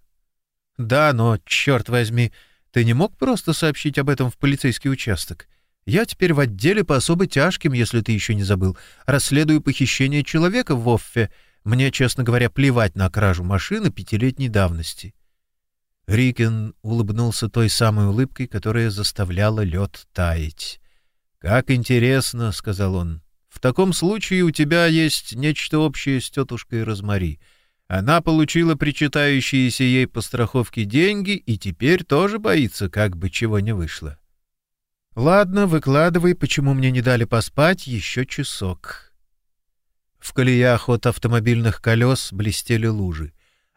«Да, но, черт возьми, ты не мог просто сообщить об этом в полицейский участок? Я теперь в отделе по особо тяжким, если ты еще не забыл. Расследую похищение человека в Оффе. Мне, честно говоря, плевать на кражу машины пятилетней давности». Рикен улыбнулся той самой улыбкой, которая заставляла лед таять. «Как интересно», — сказал он. «В таком случае у тебя есть нечто общее с тетушкой Розмари. Она получила причитающиеся ей по страховке деньги и теперь тоже боится, как бы чего не вышло». «Ладно, выкладывай, почему мне не дали поспать еще часок». В колеях от автомобильных колес блестели лужи.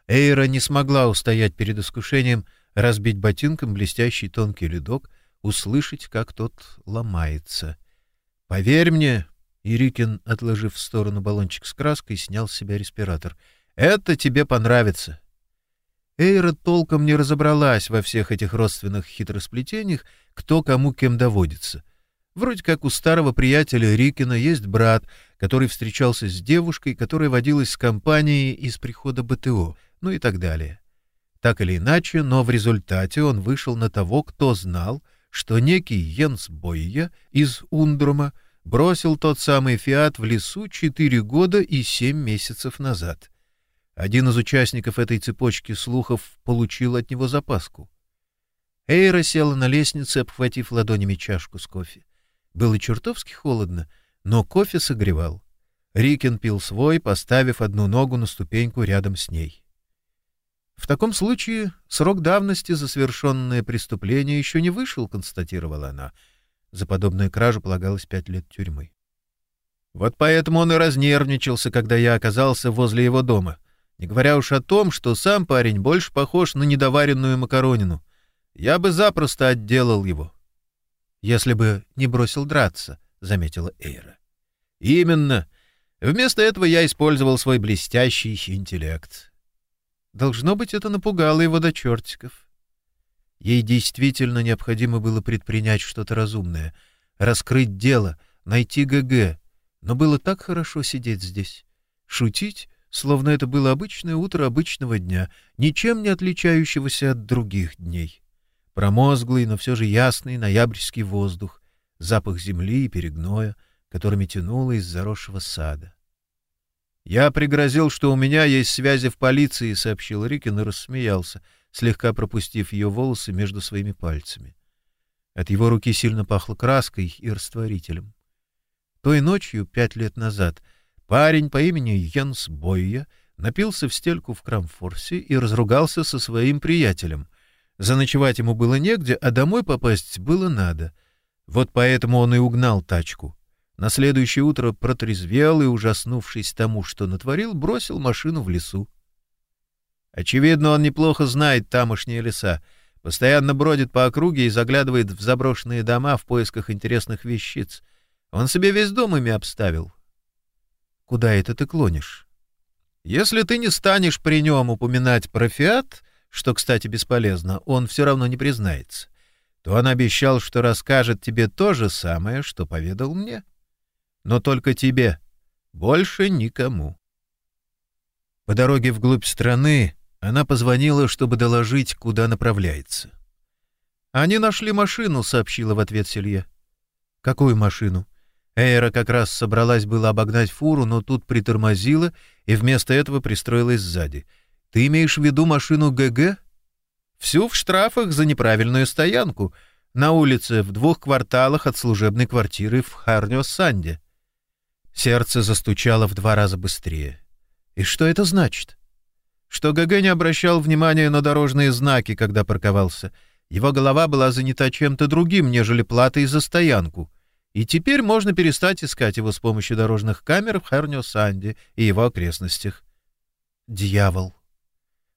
Эйра не смогла устоять перед искушением разбить ботинком блестящий тонкий ледок, услышать, как тот ломается. «Поверь мне», — Ирикин, отложив в сторону баллончик с краской, снял с себя респиратор, — «это тебе понравится». Эйра толком не разобралась во всех этих родственных хитросплетениях, кто кому кем доводится. Вроде как у старого приятеля Рикина есть брат, который встречался с девушкой, которая водилась с компанией из прихода БТО — ну и так далее. Так или иначе, но в результате он вышел на того, кто знал, что некий Йенс Бойя из Ундрума бросил тот самый «Фиат» в лесу четыре года и семь месяцев назад. Один из участников этой цепочки слухов получил от него запаску. Эйра села на лестнице, обхватив ладонями чашку с кофе. Было чертовски холодно, но кофе согревал. Рикин пил свой, поставив одну ногу на ступеньку рядом с ней. В таком случае срок давности за совершенное преступление еще не вышел, констатировала она. За подобную кражу полагалось пять лет тюрьмы. Вот поэтому он и разнервничался, когда я оказался возле его дома. Не говоря уж о том, что сам парень больше похож на недоваренную макаронину. Я бы запросто отделал его. Если бы не бросил драться, — заметила Эйра. Именно. Вместо этого я использовал свой блестящий интеллект. Должно быть, это напугало его до чертиков. Ей действительно необходимо было предпринять что-то разумное, раскрыть дело, найти ГГ, но было так хорошо сидеть здесь, шутить, словно это было обычное утро обычного дня, ничем не отличающегося от других дней. Промозглый, но все же ясный ноябрьский воздух, запах земли и перегноя, которыми тянуло из заросшего сада. «Я пригрозил, что у меня есть связи в полиции», — сообщил Рикин и рассмеялся, слегка пропустив ее волосы между своими пальцами. От его руки сильно пахло краской и растворителем. Той ночью, пять лет назад, Парень по имени Йенс Бойя напился в стельку в Крамфорсе и разругался со своим приятелем. Заночевать ему было негде, а домой попасть было надо. Вот поэтому он и угнал тачку. На следующее утро протрезвел и, ужаснувшись тому, что натворил, бросил машину в лесу. Очевидно, он неплохо знает тамошние леса, постоянно бродит по округе и заглядывает в заброшенные дома в поисках интересных вещиц. Он себе весь дом ими обставил, Куда это ты клонишь? Если ты не станешь при нем упоминать про фиат, что, кстати, бесполезно, он все равно не признается, то он обещал, что расскажет тебе то же самое, что поведал мне. Но только тебе, больше никому. По дороге вглубь страны она позвонила, чтобы доложить, куда направляется. «Они нашли машину», — сообщила в ответ Селье. «Какую машину?» Эйра как раз собралась было обогнать фуру, но тут притормозила и вместо этого пристроилась сзади. «Ты имеешь в виду машину ГГ?» «Всю в штрафах за неправильную стоянку. На улице, в двух кварталах от служебной квартиры в Харнио-Санде». Сердце застучало в два раза быстрее. «И что это значит?» «Что ГГ не обращал внимания на дорожные знаки, когда парковался. Его голова была занята чем-то другим, нежели платой за стоянку». И теперь можно перестать искать его с помощью дорожных камер в Харнио-Санде и его окрестностях. Дьявол!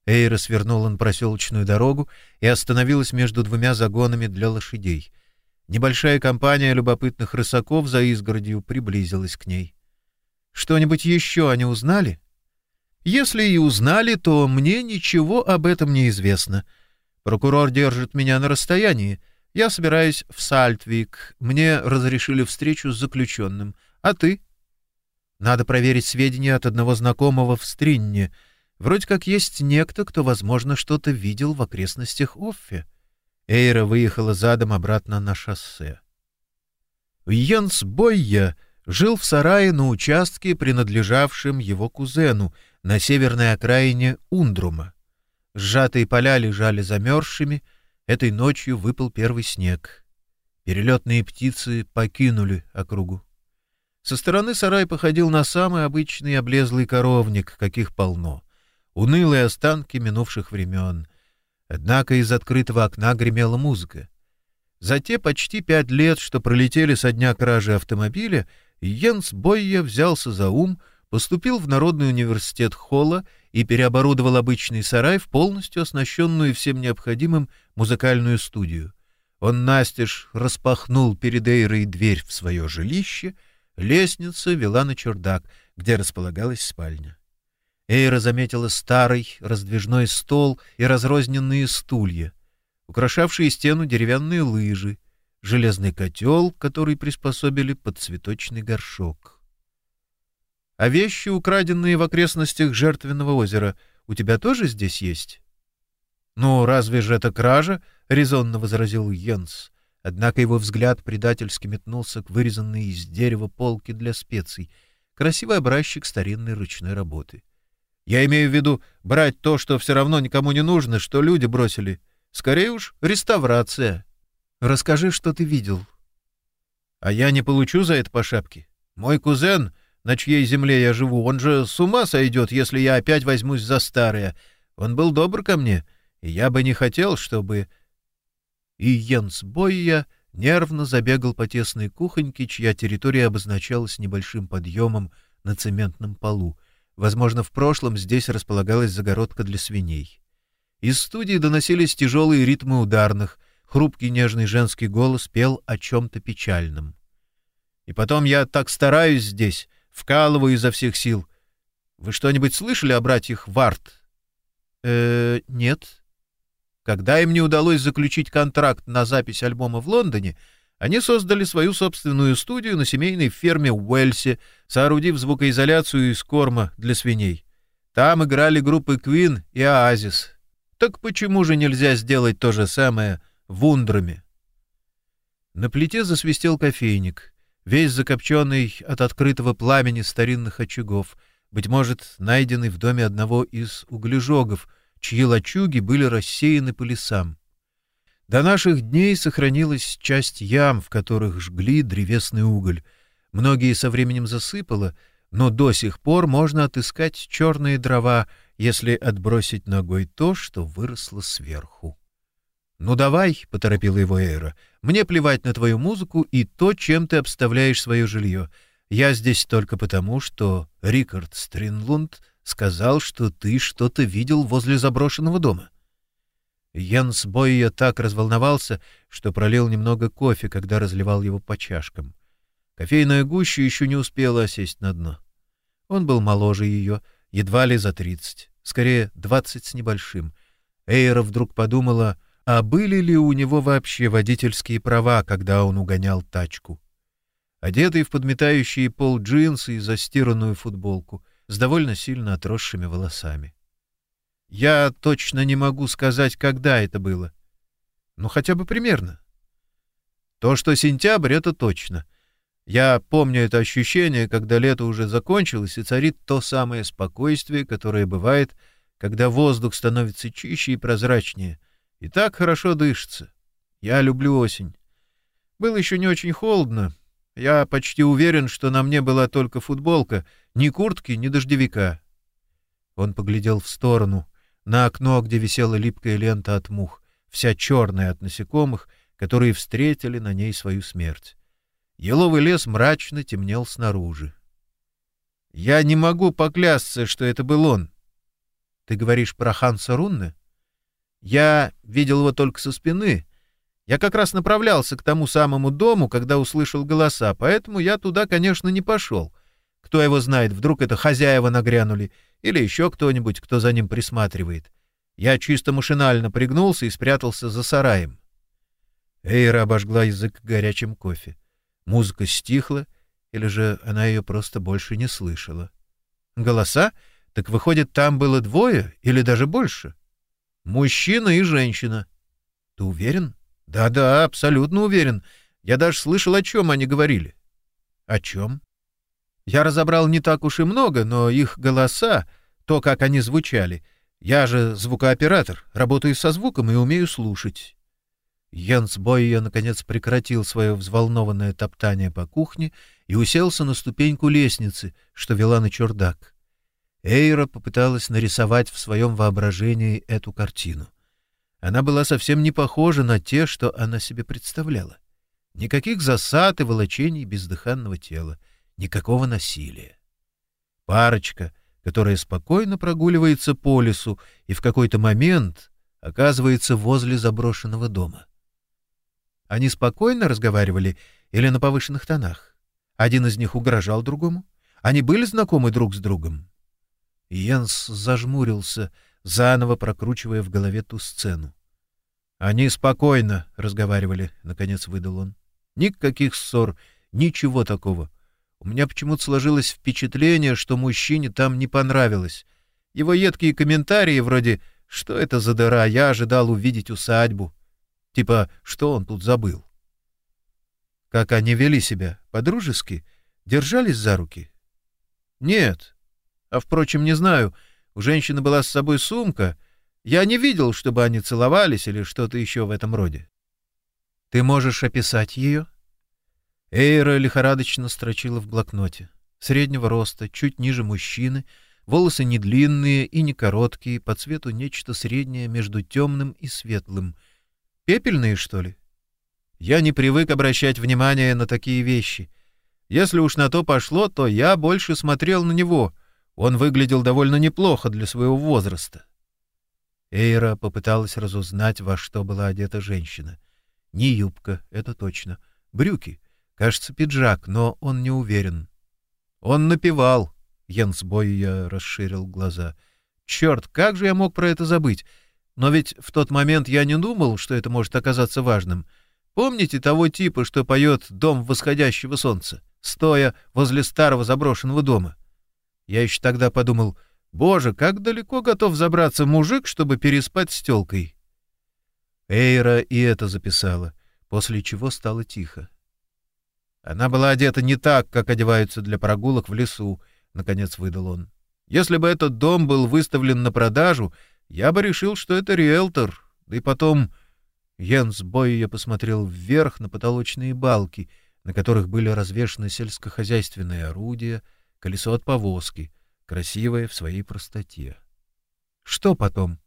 Эйра свернула на проселочную дорогу и остановилась между двумя загонами для лошадей. Небольшая компания любопытных рысаков за изгородью приблизилась к ней. «Что-нибудь еще они узнали?» «Если и узнали, то мне ничего об этом не известно. Прокурор держит меня на расстоянии, я собираюсь в Сальтвик. Мне разрешили встречу с заключенным. А ты? Надо проверить сведения от одного знакомого в Стринне. Вроде как есть некто, кто, возможно, что-то видел в окрестностях Оффе. Эйра выехала задом обратно на шоссе. Йенс Бойя жил в сарае на участке, принадлежавшем его кузену, на северной окраине Ундрума. Сжатые поля лежали замерзшими, Этой ночью выпал первый снег. Перелетные птицы покинули округу. Со стороны сарай походил на самый обычный облезлый коровник, каких полно. Унылые останки минувших времен. Однако из открытого окна гремела музыка. За те почти пять лет, что пролетели со дня кражи автомобиля, Йенс Бойя взялся за ум, поступил в Народный университет Холла и переоборудовал обычный сарай в полностью оснащенную всем необходимым музыкальную студию. Он настежь распахнул перед Эйрой дверь в свое жилище, лестница вела на чердак, где располагалась спальня. Эйра заметила старый раздвижной стол и разрозненные стулья, украшавшие стену деревянные лыжи, железный котел, который приспособили под цветочный горшок. А вещи, украденные в окрестностях жертвенного озера, у тебя тоже здесь есть? — Ну, разве же это кража? — резонно возразил Йенс. Однако его взгляд предательски метнулся к вырезанной из дерева полке для специй, красивый образчик старинной ручной работы. Я имею в виду брать то, что все равно никому не нужно, что люди бросили. Скорее уж, реставрация. Расскажи, что ты видел. А я не получу за это по шапке. Мой кузен, на чьей земле я живу, он же с ума сойдет, если я опять возьмусь за старое. Он был добр ко мне, и я бы не хотел, чтобы... И Йенс Бойя нервно забегал по тесной кухоньке, чья территория обозначалась небольшим подъемом на цементном полу. Возможно, в прошлом здесь располагалась загородка для свиней. Из студии доносились тяжелые ритмы ударных, хрупкий нежный женский голос пел о чем-то печальном. И потом я так стараюсь здесь, вкалываю изо всех сил. Вы что-нибудь слышали о братьях Варт? Э, нет. Когда им не удалось заключить контракт на запись альбома в Лондоне, они создали свою собственную студию на семейной ферме в Уэльсе, соорудив звукоизоляцию из корма для свиней. Там играли группы Queen и Oasis. Так почему же нельзя сделать то же самое в Ундраме? На плите засвистел кофейник, весь закопченный от открытого пламени старинных очагов, быть может, найденный в доме одного из углежогов, чьи лачуги были рассеяны по лесам. До наших дней сохранилась часть ям, в которых жгли древесный уголь. Многие со временем засыпало, но до сих пор можно отыскать черные дрова, если отбросить ногой то, что выросло сверху. «Ну давай», — поторопила его Эйра, — «мне плевать на твою музыку и то, чем ты обставляешь свое жилье. Я здесь только потому, что Рикард Стринлунд сказал, что ты что-то видел возле заброшенного дома». Йенс Бойя так разволновался, что пролил немного кофе, когда разливал его по чашкам. Кофейная гуща еще не успела осесть на дно. Он был моложе ее, едва ли за тридцать, скорее двадцать с небольшим. Эйра вдруг подумала, а были ли у него вообще водительские права, когда он угонял тачку. Одетый в подметающие пол джинсы и застиранную футболку, с довольно сильно отросшими волосами. Я точно не могу сказать, когда это было. Ну, хотя бы примерно. То, что сентябрь, это точно. Я помню это ощущение, когда лето уже закончилось, и царит то самое спокойствие, которое бывает, когда воздух становится чище и прозрачнее, и так хорошо дышится. Я люблю осень. Было еще не очень холодно. Я почти уверен, что на мне была только футболка, ни куртки, ни дождевика. Он поглядел в сторону — на окно, где висела липкая лента от мух, вся черная от насекомых, которые встретили на ней свою смерть. Еловый лес мрачно темнел снаружи. «Я не могу поклясться, что это был он». «Ты говоришь про Ханса Рунне?» «Я видел его только со спины. Я как раз направлялся к тому самому дому, когда услышал голоса, поэтому я туда, конечно, не пошел. Кто его знает, вдруг это хозяева нагрянули, или еще кто-нибудь, кто за ним присматривает. Я чисто машинально пригнулся и спрятался за сараем. Эйра обожгла язык горячим кофе. Музыка стихла, или же она ее просто больше не слышала. Голоса? Так выходит, там было двое или даже больше? Мужчина и женщина. Ты уверен? Да-да, абсолютно уверен. Я даже слышал, о чем они говорили. О чем? Я разобрал не так уж и много, но их голоса, то, как они звучали. Я же звукооператор, работаю со звуком и умею слушать. Янс Бойя, наконец, прекратил свое взволнованное топтание по кухне и уселся на ступеньку лестницы, что вела на чердак. Эйра попыталась нарисовать в своем воображении эту картину. Она была совсем не похожа на те, что она себе представляла. Никаких засад и волочений бездыханного тела — никакого насилия. Парочка, которая спокойно прогуливается по лесу и в какой-то момент оказывается возле заброшенного дома. Они спокойно разговаривали или на повышенных тонах? Один из них угрожал другому? Они были знакомы друг с другом? Йенс зажмурился, заново прокручивая в голове ту сцену. «Они спокойно разговаривали», — наконец выдал он. «Никаких ссор, ничего такого. У меня почему-то сложилось впечатление, что мужчине там не понравилось. Его едкие комментарии вроде «Что это за дыра? Я ожидал увидеть усадьбу». Типа «Что он тут забыл?» Как они вели себя? По-дружески? Держались за руки? Нет. А, впрочем, не знаю. У женщины была с собой сумка. Я не видел, чтобы они целовались или что-то еще в этом роде. Ты можешь описать ее? Эйра лихорадочно строчила в блокноте. Среднего роста, чуть ниже мужчины, волосы не длинные и не короткие, по цвету нечто среднее между темным и светлым. Пепельные, что ли? Я не привык обращать внимание на такие вещи. Если уж на то пошло, то я больше смотрел на него. Он выглядел довольно неплохо для своего возраста. Эйра попыталась разузнать, во что была одета женщина. Не юбка, это точно. Брюки. Кажется, пиджак, но он не уверен. Он напевал. Йенс Бойя расширил глаза. Черт, как же я мог про это забыть? Но ведь в тот момент я не думал, что это может оказаться важным. Помните того типа, что поет «Дом восходящего солнца», стоя возле старого заброшенного дома? Я еще тогда подумал, боже, как далеко готов забраться мужик, чтобы переспать с телкой. Эйра и это записала, после чего стало тихо. Она была одета не так, как одеваются для прогулок в лесу, — наконец выдал он. Если бы этот дом был выставлен на продажу, я бы решил, что это риэлтор. Да и потом Йенс Бойя посмотрел вверх на потолочные балки, на которых были развешаны сельскохозяйственные орудия, колесо от повозки, красивое в своей простоте. Что потом?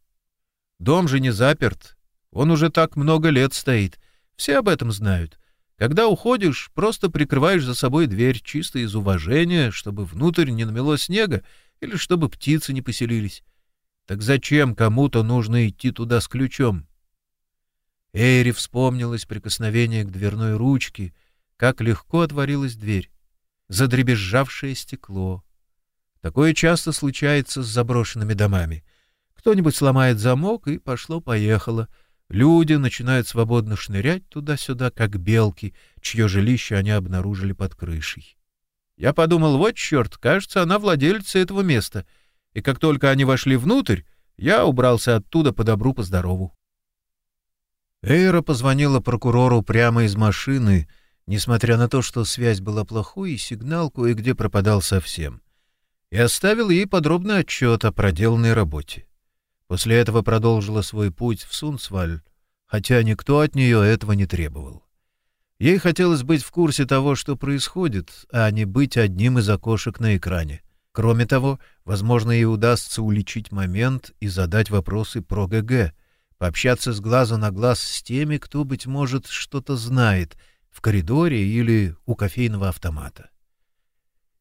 Дом же не заперт. Он уже так много лет стоит. Все об этом знают. Когда уходишь, просто прикрываешь за собой дверь чисто из уважения, чтобы внутрь не намело снега или чтобы птицы не поселились. Так зачем кому-то нужно идти туда с ключом? Эйри вспомнилось прикосновение к дверной ручке, как легко отворилась дверь, задребезжавшее стекло. Такое часто случается с заброшенными домами. Кто-нибудь сломает замок, и пошло-поехало. Люди начинают свободно шнырять туда-сюда, как белки, чье жилище они обнаружили под крышей. Я подумал, вот черт, кажется, она владелица этого места. И как только они вошли внутрь, я убрался оттуда по добру, по здорову. Эйра позвонила прокурору прямо из машины, несмотря на то, что связь была плохой и сигнал кое-где пропадал совсем, и оставил ей подробный отчет о проделанной работе. После этого продолжила свой путь в Сунцваль, хотя никто от нее этого не требовал. Ей хотелось быть в курсе того, что происходит, а не быть одним из окошек на экране. Кроме того, возможно, ей удастся уличить момент и задать вопросы про ГГ — пообщаться с глаза на глаз с теми, кто, быть может, что-то знает, в коридоре или у кофейного автомата.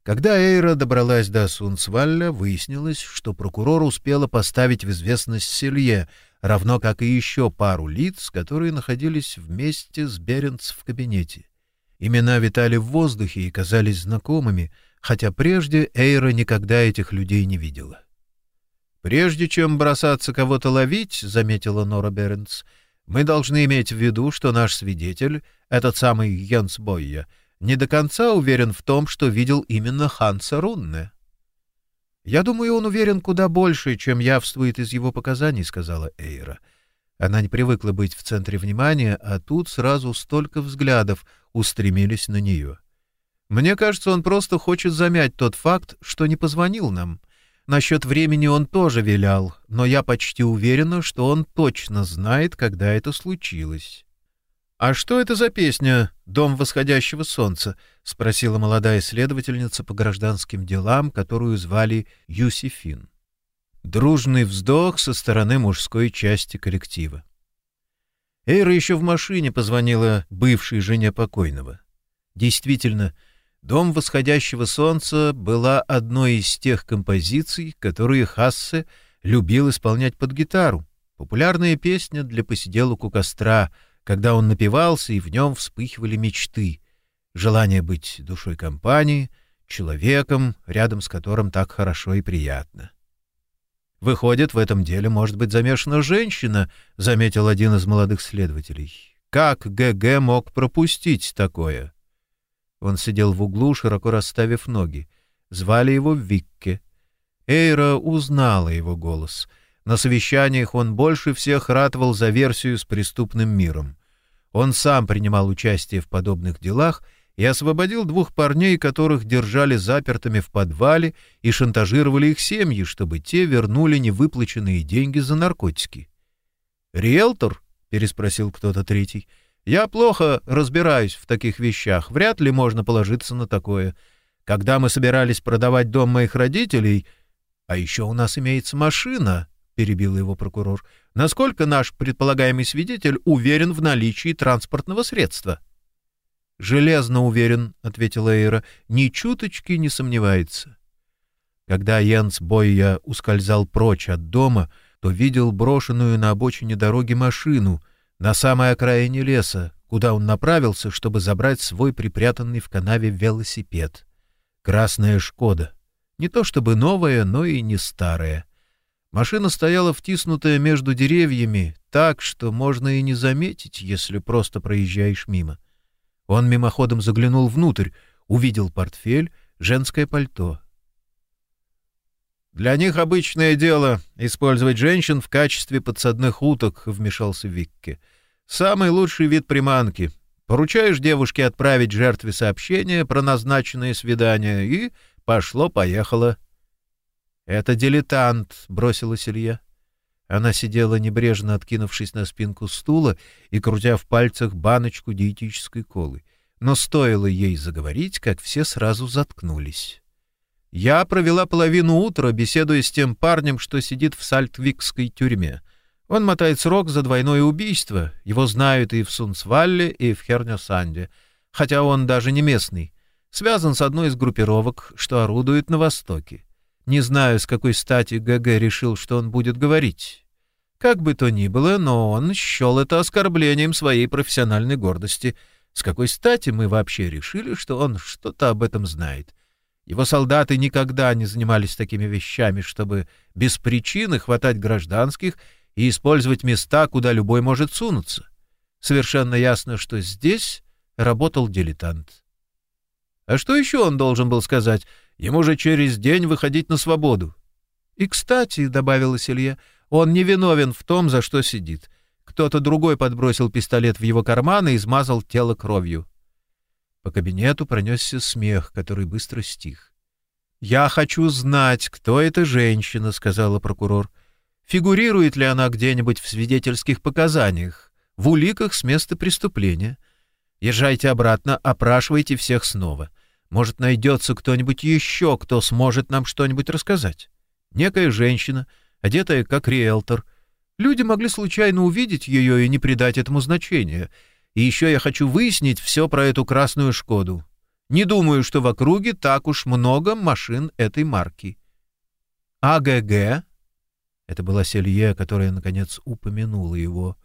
Когда Эйра добралась до Сунцвалля, выяснилось, что прокурор успела поставить в известность Селье, равно как и еще пару лиц, которые находились вместе с Беренц в кабинете. Имена витали в воздухе и казались знакомыми, хотя прежде Эйра никогда этих людей не видела. «Прежде чем бросаться кого-то ловить, — заметила Нора Беренц, — мы должны иметь в виду, что наш свидетель, этот самый Йенс Бойя, не до конца уверен в том, что видел именно Ханса Рунне». «Я думаю, он уверен куда больше, чем явствует из его показаний», — сказала Эйра. Она не привыкла быть в центре внимания, а тут сразу столько взглядов устремились на нее. «Мне кажется, он просто хочет замять тот факт, что не позвонил нам». Насчет времени он тоже вилял, но я почти уверена, что он точно знает, когда это случилось. «А что это за песня «Дом восходящего солнца»?» — спросила молодая следовательница по гражданским делам, которую звали Юсифин. Дружный вздох со стороны мужской части коллектива. Эйра еще в машине позвонила бывшей жене покойного. Действительно, — «Дом восходящего солнца» была одной из тех композиций, которые Хассе любил исполнять под гитару. Популярная песня для посиделок у костра, когда он напивался, и в нем вспыхивали мечты, желание быть душой компании, человеком, рядом с которым так хорошо и приятно. «Выходит, в этом деле может быть замешана женщина», — заметил один из молодых следователей. «Как ГГ мог пропустить такое?» Он сидел в углу, широко расставив ноги. Звали его Викке. Эйра узнала его голос. На совещаниях он больше всех ратовал за версию с преступным миром. Он сам принимал участие в подобных делах и освободил двух парней, которых держали запертыми в подвале и шантажировали их семьи, чтобы те вернули невыплаченные деньги за наркотики. «Риэлтор?» — переспросил кто-то третий. «Я плохо разбираюсь в таких вещах. Вряд ли можно положиться на такое. Когда мы собирались продавать дом моих родителей... А еще у нас имеется машина», — перебил его прокурор. «Насколько наш предполагаемый свидетель уверен в наличии транспортного средства?» «Железно уверен», — ответила Эйра, — «ни чуточки не сомневается». Когда Йенс Бойя ускользал прочь от дома, то видел брошенную на обочине дороги машину на самой окраине леса, куда он направился, чтобы забрать свой припрятанный в канаве велосипед. Красная «Шкода». Не то чтобы новая, но и не старая. Машина стояла втиснутая между деревьями, так, что можно и не заметить, если просто проезжаешь мимо. — он мимоходом заглянул внутрь, увидел портфель, женское пальто. «Для них обычное дело — использовать женщин в качестве подсадных уток», — вмешался Викке. «Самый лучший вид приманки. Поручаешь девушке отправить жертве сообщение про назначенное свидание, и пошло-поехало». «Это дилетант», — бросилась Илья. Она сидела небрежно откинувшись на спинку стула и крутя в пальцах баночку диетической колы. Но стоило ей заговорить, как все сразу заткнулись. Я провела половину утра, беседуя с тем парнем, что сидит в Сальтвикской тюрьме. Он мотает срок за двойное убийство. Его знают и в Сунцвалле, и в Хернёсанде. Хотя он даже не местный. Связан с одной из группировок, что орудует на Востоке. Не знаю, с какой стати ГГ решил, что он будет говорить. Как бы то ни было, но он счел это оскорблением своей профессиональной гордости. С какой стати мы вообще решили, что он что-то об этом знает? Его солдаты никогда не занимались такими вещами, чтобы без причины хватать гражданских и использовать места, куда любой может сунуться. Совершенно ясно, что здесь работал дилетант. А что еще он должен был сказать? Ему же через день выходить на свободу. И, кстати, — добавила Илья, — он не виновен в том, за что сидит. Кто-то другой подбросил пистолет в его карман и измазал тело кровью. По кабинету пронесся смех, который быстро стих. «Я хочу знать, кто эта женщина», — сказала прокурор. «Фигурирует ли она где-нибудь в свидетельских показаниях, в уликах с места преступления? Езжайте обратно, опрашивайте всех снова. Может, найдется кто-нибудь еще, кто сможет нам что-нибудь рассказать. Некая женщина, одетая как риэлтор. Люди могли случайно увидеть ее и не придать этому значения. И еще я хочу выяснить все про эту красную «Шкоду». Не думаю, что в округе так уж много машин этой марки. АГГ? Это была Селье, которая, наконец, упомянула его.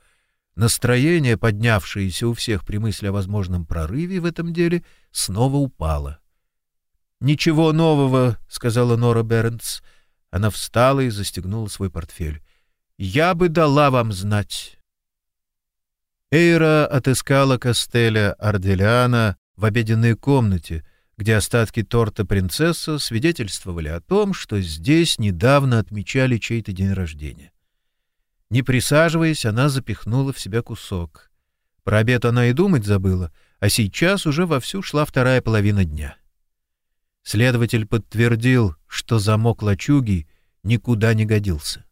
Настроение, поднявшееся у всех при мысли о возможном прорыве в этом деле, снова упало. «Ничего нового», — сказала Нора Бернс. Она встала и застегнула свой портфель. «Я бы дала вам знать». Эйра отыскала Костеля Арделиана в обеденной комнате, где остатки торта принцесса свидетельствовали о том, что здесь недавно отмечали чей-то день рождения. Не присаживаясь, она запихнула в себя кусок. Про обед она и думать забыла, а сейчас уже вовсю шла вторая половина дня. Следователь подтвердил, что замок лачуги никуда не годился.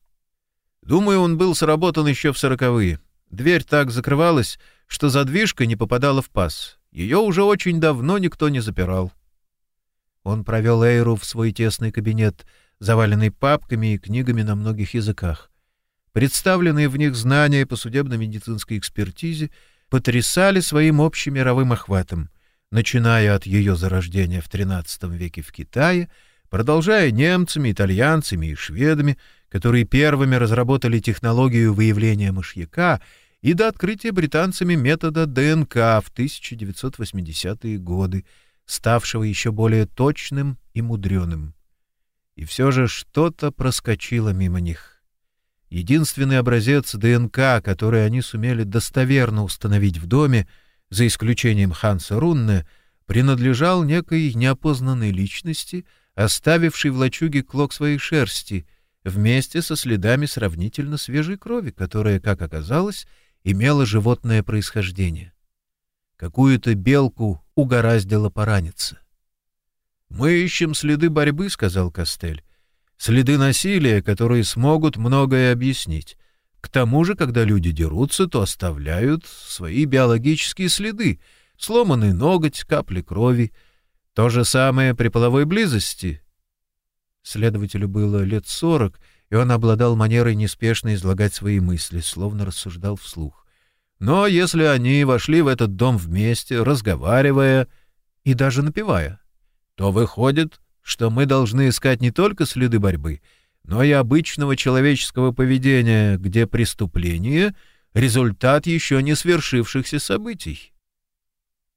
Думаю, он был сработан еще в сороковые. Дверь так закрывалась, что задвижка не попадала в паз. Ее уже очень давно никто не запирал. Он провел Эйру в свой тесный кабинет, заваленный папками и книгами на многих языках. Представленные в них знания по судебно-медицинской экспертизе потрясали своим общемировым охватом, начиная от ее зарождения в XIII веке в Китае, продолжая немцами, итальянцами и шведами, которые первыми разработали технологию выявления мышьяка, и до открытия британцами метода ДНК в 1980-е годы, ставшего еще более точным и мудреным. И все же что-то проскочило мимо них. Единственный образец ДНК, который они сумели достоверно установить в доме, за исключением Ханса Рунне, принадлежал некой неопознанной личности, оставившей в лачуге клок своей шерсти, вместе со следами сравнительно свежей крови, которая, как оказалось, имело животное происхождение. Какую-то белку угораздило пораниться. «Мы ищем следы борьбы», — сказал Костель. «Следы насилия, которые смогут многое объяснить. К тому же, когда люди дерутся, то оставляют свои биологические следы. Сломанный ноготь, капли крови. То же самое при половой близости». Следователю было лет сорок, и он обладал манерой неспешно излагать свои мысли, словно рассуждал вслух. Но если они вошли в этот дом вместе, разговаривая и даже напевая, то выходит, что мы должны искать не только следы борьбы, но и обычного человеческого поведения, где преступление — результат еще не свершившихся событий.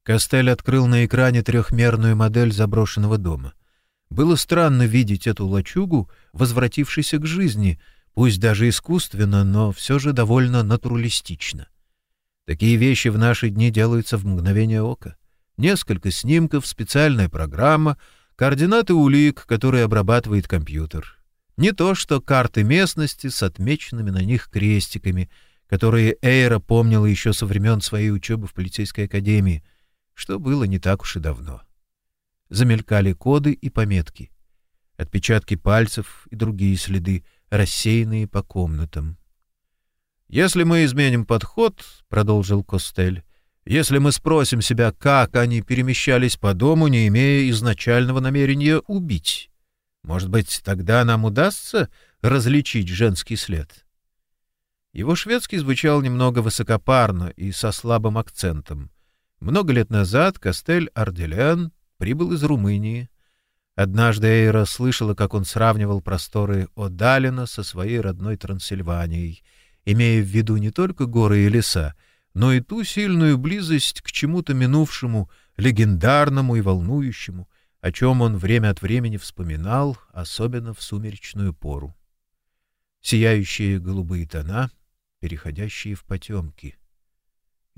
Костель открыл на экране трехмерную модель заброшенного дома. Было странно видеть эту лачугу, возвратившейся к жизни, пусть даже искусственно, но все же довольно натуралистично. Такие вещи в наши дни делаются в мгновение ока несколько снимков, специальная программа, координаты улик, которые обрабатывает компьютер. Не то что карты местности с отмеченными на них крестиками, которые Эйра помнила еще со времен своей учебы в полицейской академии, что было не так уж и давно. Замелькали коды и пометки, отпечатки пальцев и другие следы, рассеянные по комнатам. «Если мы изменим подход», — продолжил Костель, если мы спросим себя, как они перемещались по дому, не имея изначального намерения убить, может быть, тогда нам удастся различить женский след? Его шведский звучал немного высокопарно и со слабым акцентом. Много лет назад Костель Арделян прибыл из Румынии. Однажды Эйра слышала, как он сравнивал просторы Одалина со своей родной Трансильванией, имея в виду не только горы и леса, но и ту сильную близость к чему-то минувшему, легендарному и волнующему, о чем он время от времени вспоминал, особенно в сумеречную пору. Сияющие голубые тона, переходящие в потемки.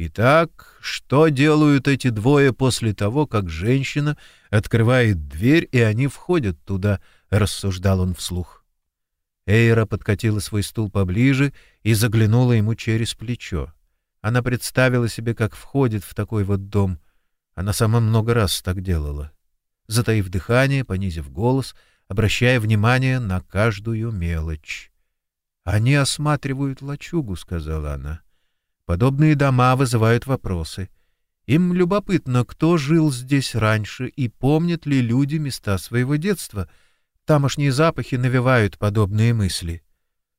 Итак, что делают эти двое после того, как женщина открывает дверь, и они входят туда, — рассуждал он вслух. Эйра подкатила свой стул поближе и заглянула ему через плечо. Она представила себе, как входит в такой вот дом. Она сама много раз так делала. Затаив дыхание, понизив голос, обращая внимание на каждую мелочь. «Они осматривают лачугу», — сказала она. «Подобные дома вызывают вопросы. Им любопытно, кто жил здесь раньше и помнят ли люди места своего детства. Тамошние запахи навевают подобные мысли».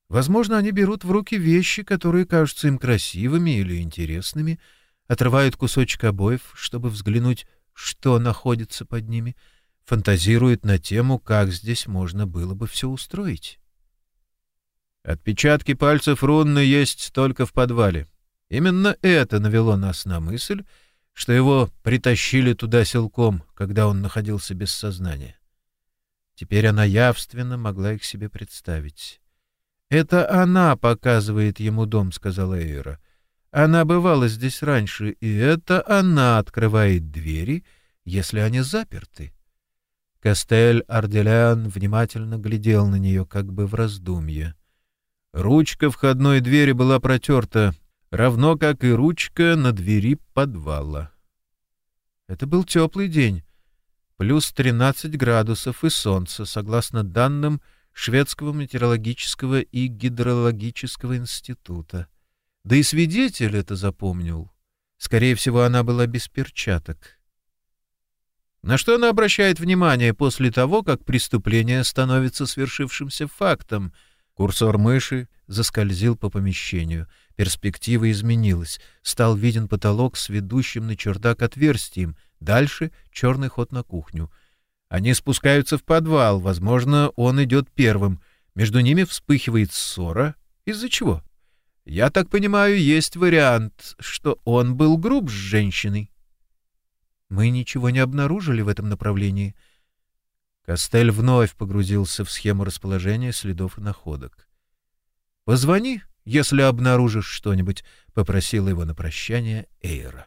Возможно, они берут в руки вещи, которые кажутся им красивыми или интересными, отрывают кусочек обоев, чтобы взглянуть, что находится под ними, фантазируют на тему, как здесь можно было бы все устроить. Отпечатки пальцев Рунны есть только в подвале. Именно это навело нас на мысль, что его притащили туда силком, когда он находился без сознания. Теперь она явственно могла их себе представить. «Это она показывает ему дом», — сказала Эйра. «Она бывала здесь раньше, и это она открывает двери, если они заперты». Костель Арделян внимательно глядел на нее, как бы в раздумье. Ручка входной двери была протерта, равно как и ручка на двери подвала. Это был теплый день, плюс 13 градусов и солнце, согласно данным Шведского метеорологического и гидрологического института. Да и свидетель это запомнил. Скорее всего, она была без перчаток. На что она обращает внимание после того, как преступление становится свершившимся фактом? Курсор мыши заскользил по помещению. Перспектива изменилась. Стал виден потолок с ведущим на чердак отверстием. Дальше — черный ход на кухню. Они спускаются в подвал, возможно, он идет первым. Между ними вспыхивает ссора. Из-за чего? Я так понимаю, есть вариант, что он был груб с женщиной. Мы ничего не обнаружили в этом направлении. Костель вновь погрузился в схему расположения следов и находок. «Позвони, если обнаружишь что-нибудь», — попросила его на прощание Эйра.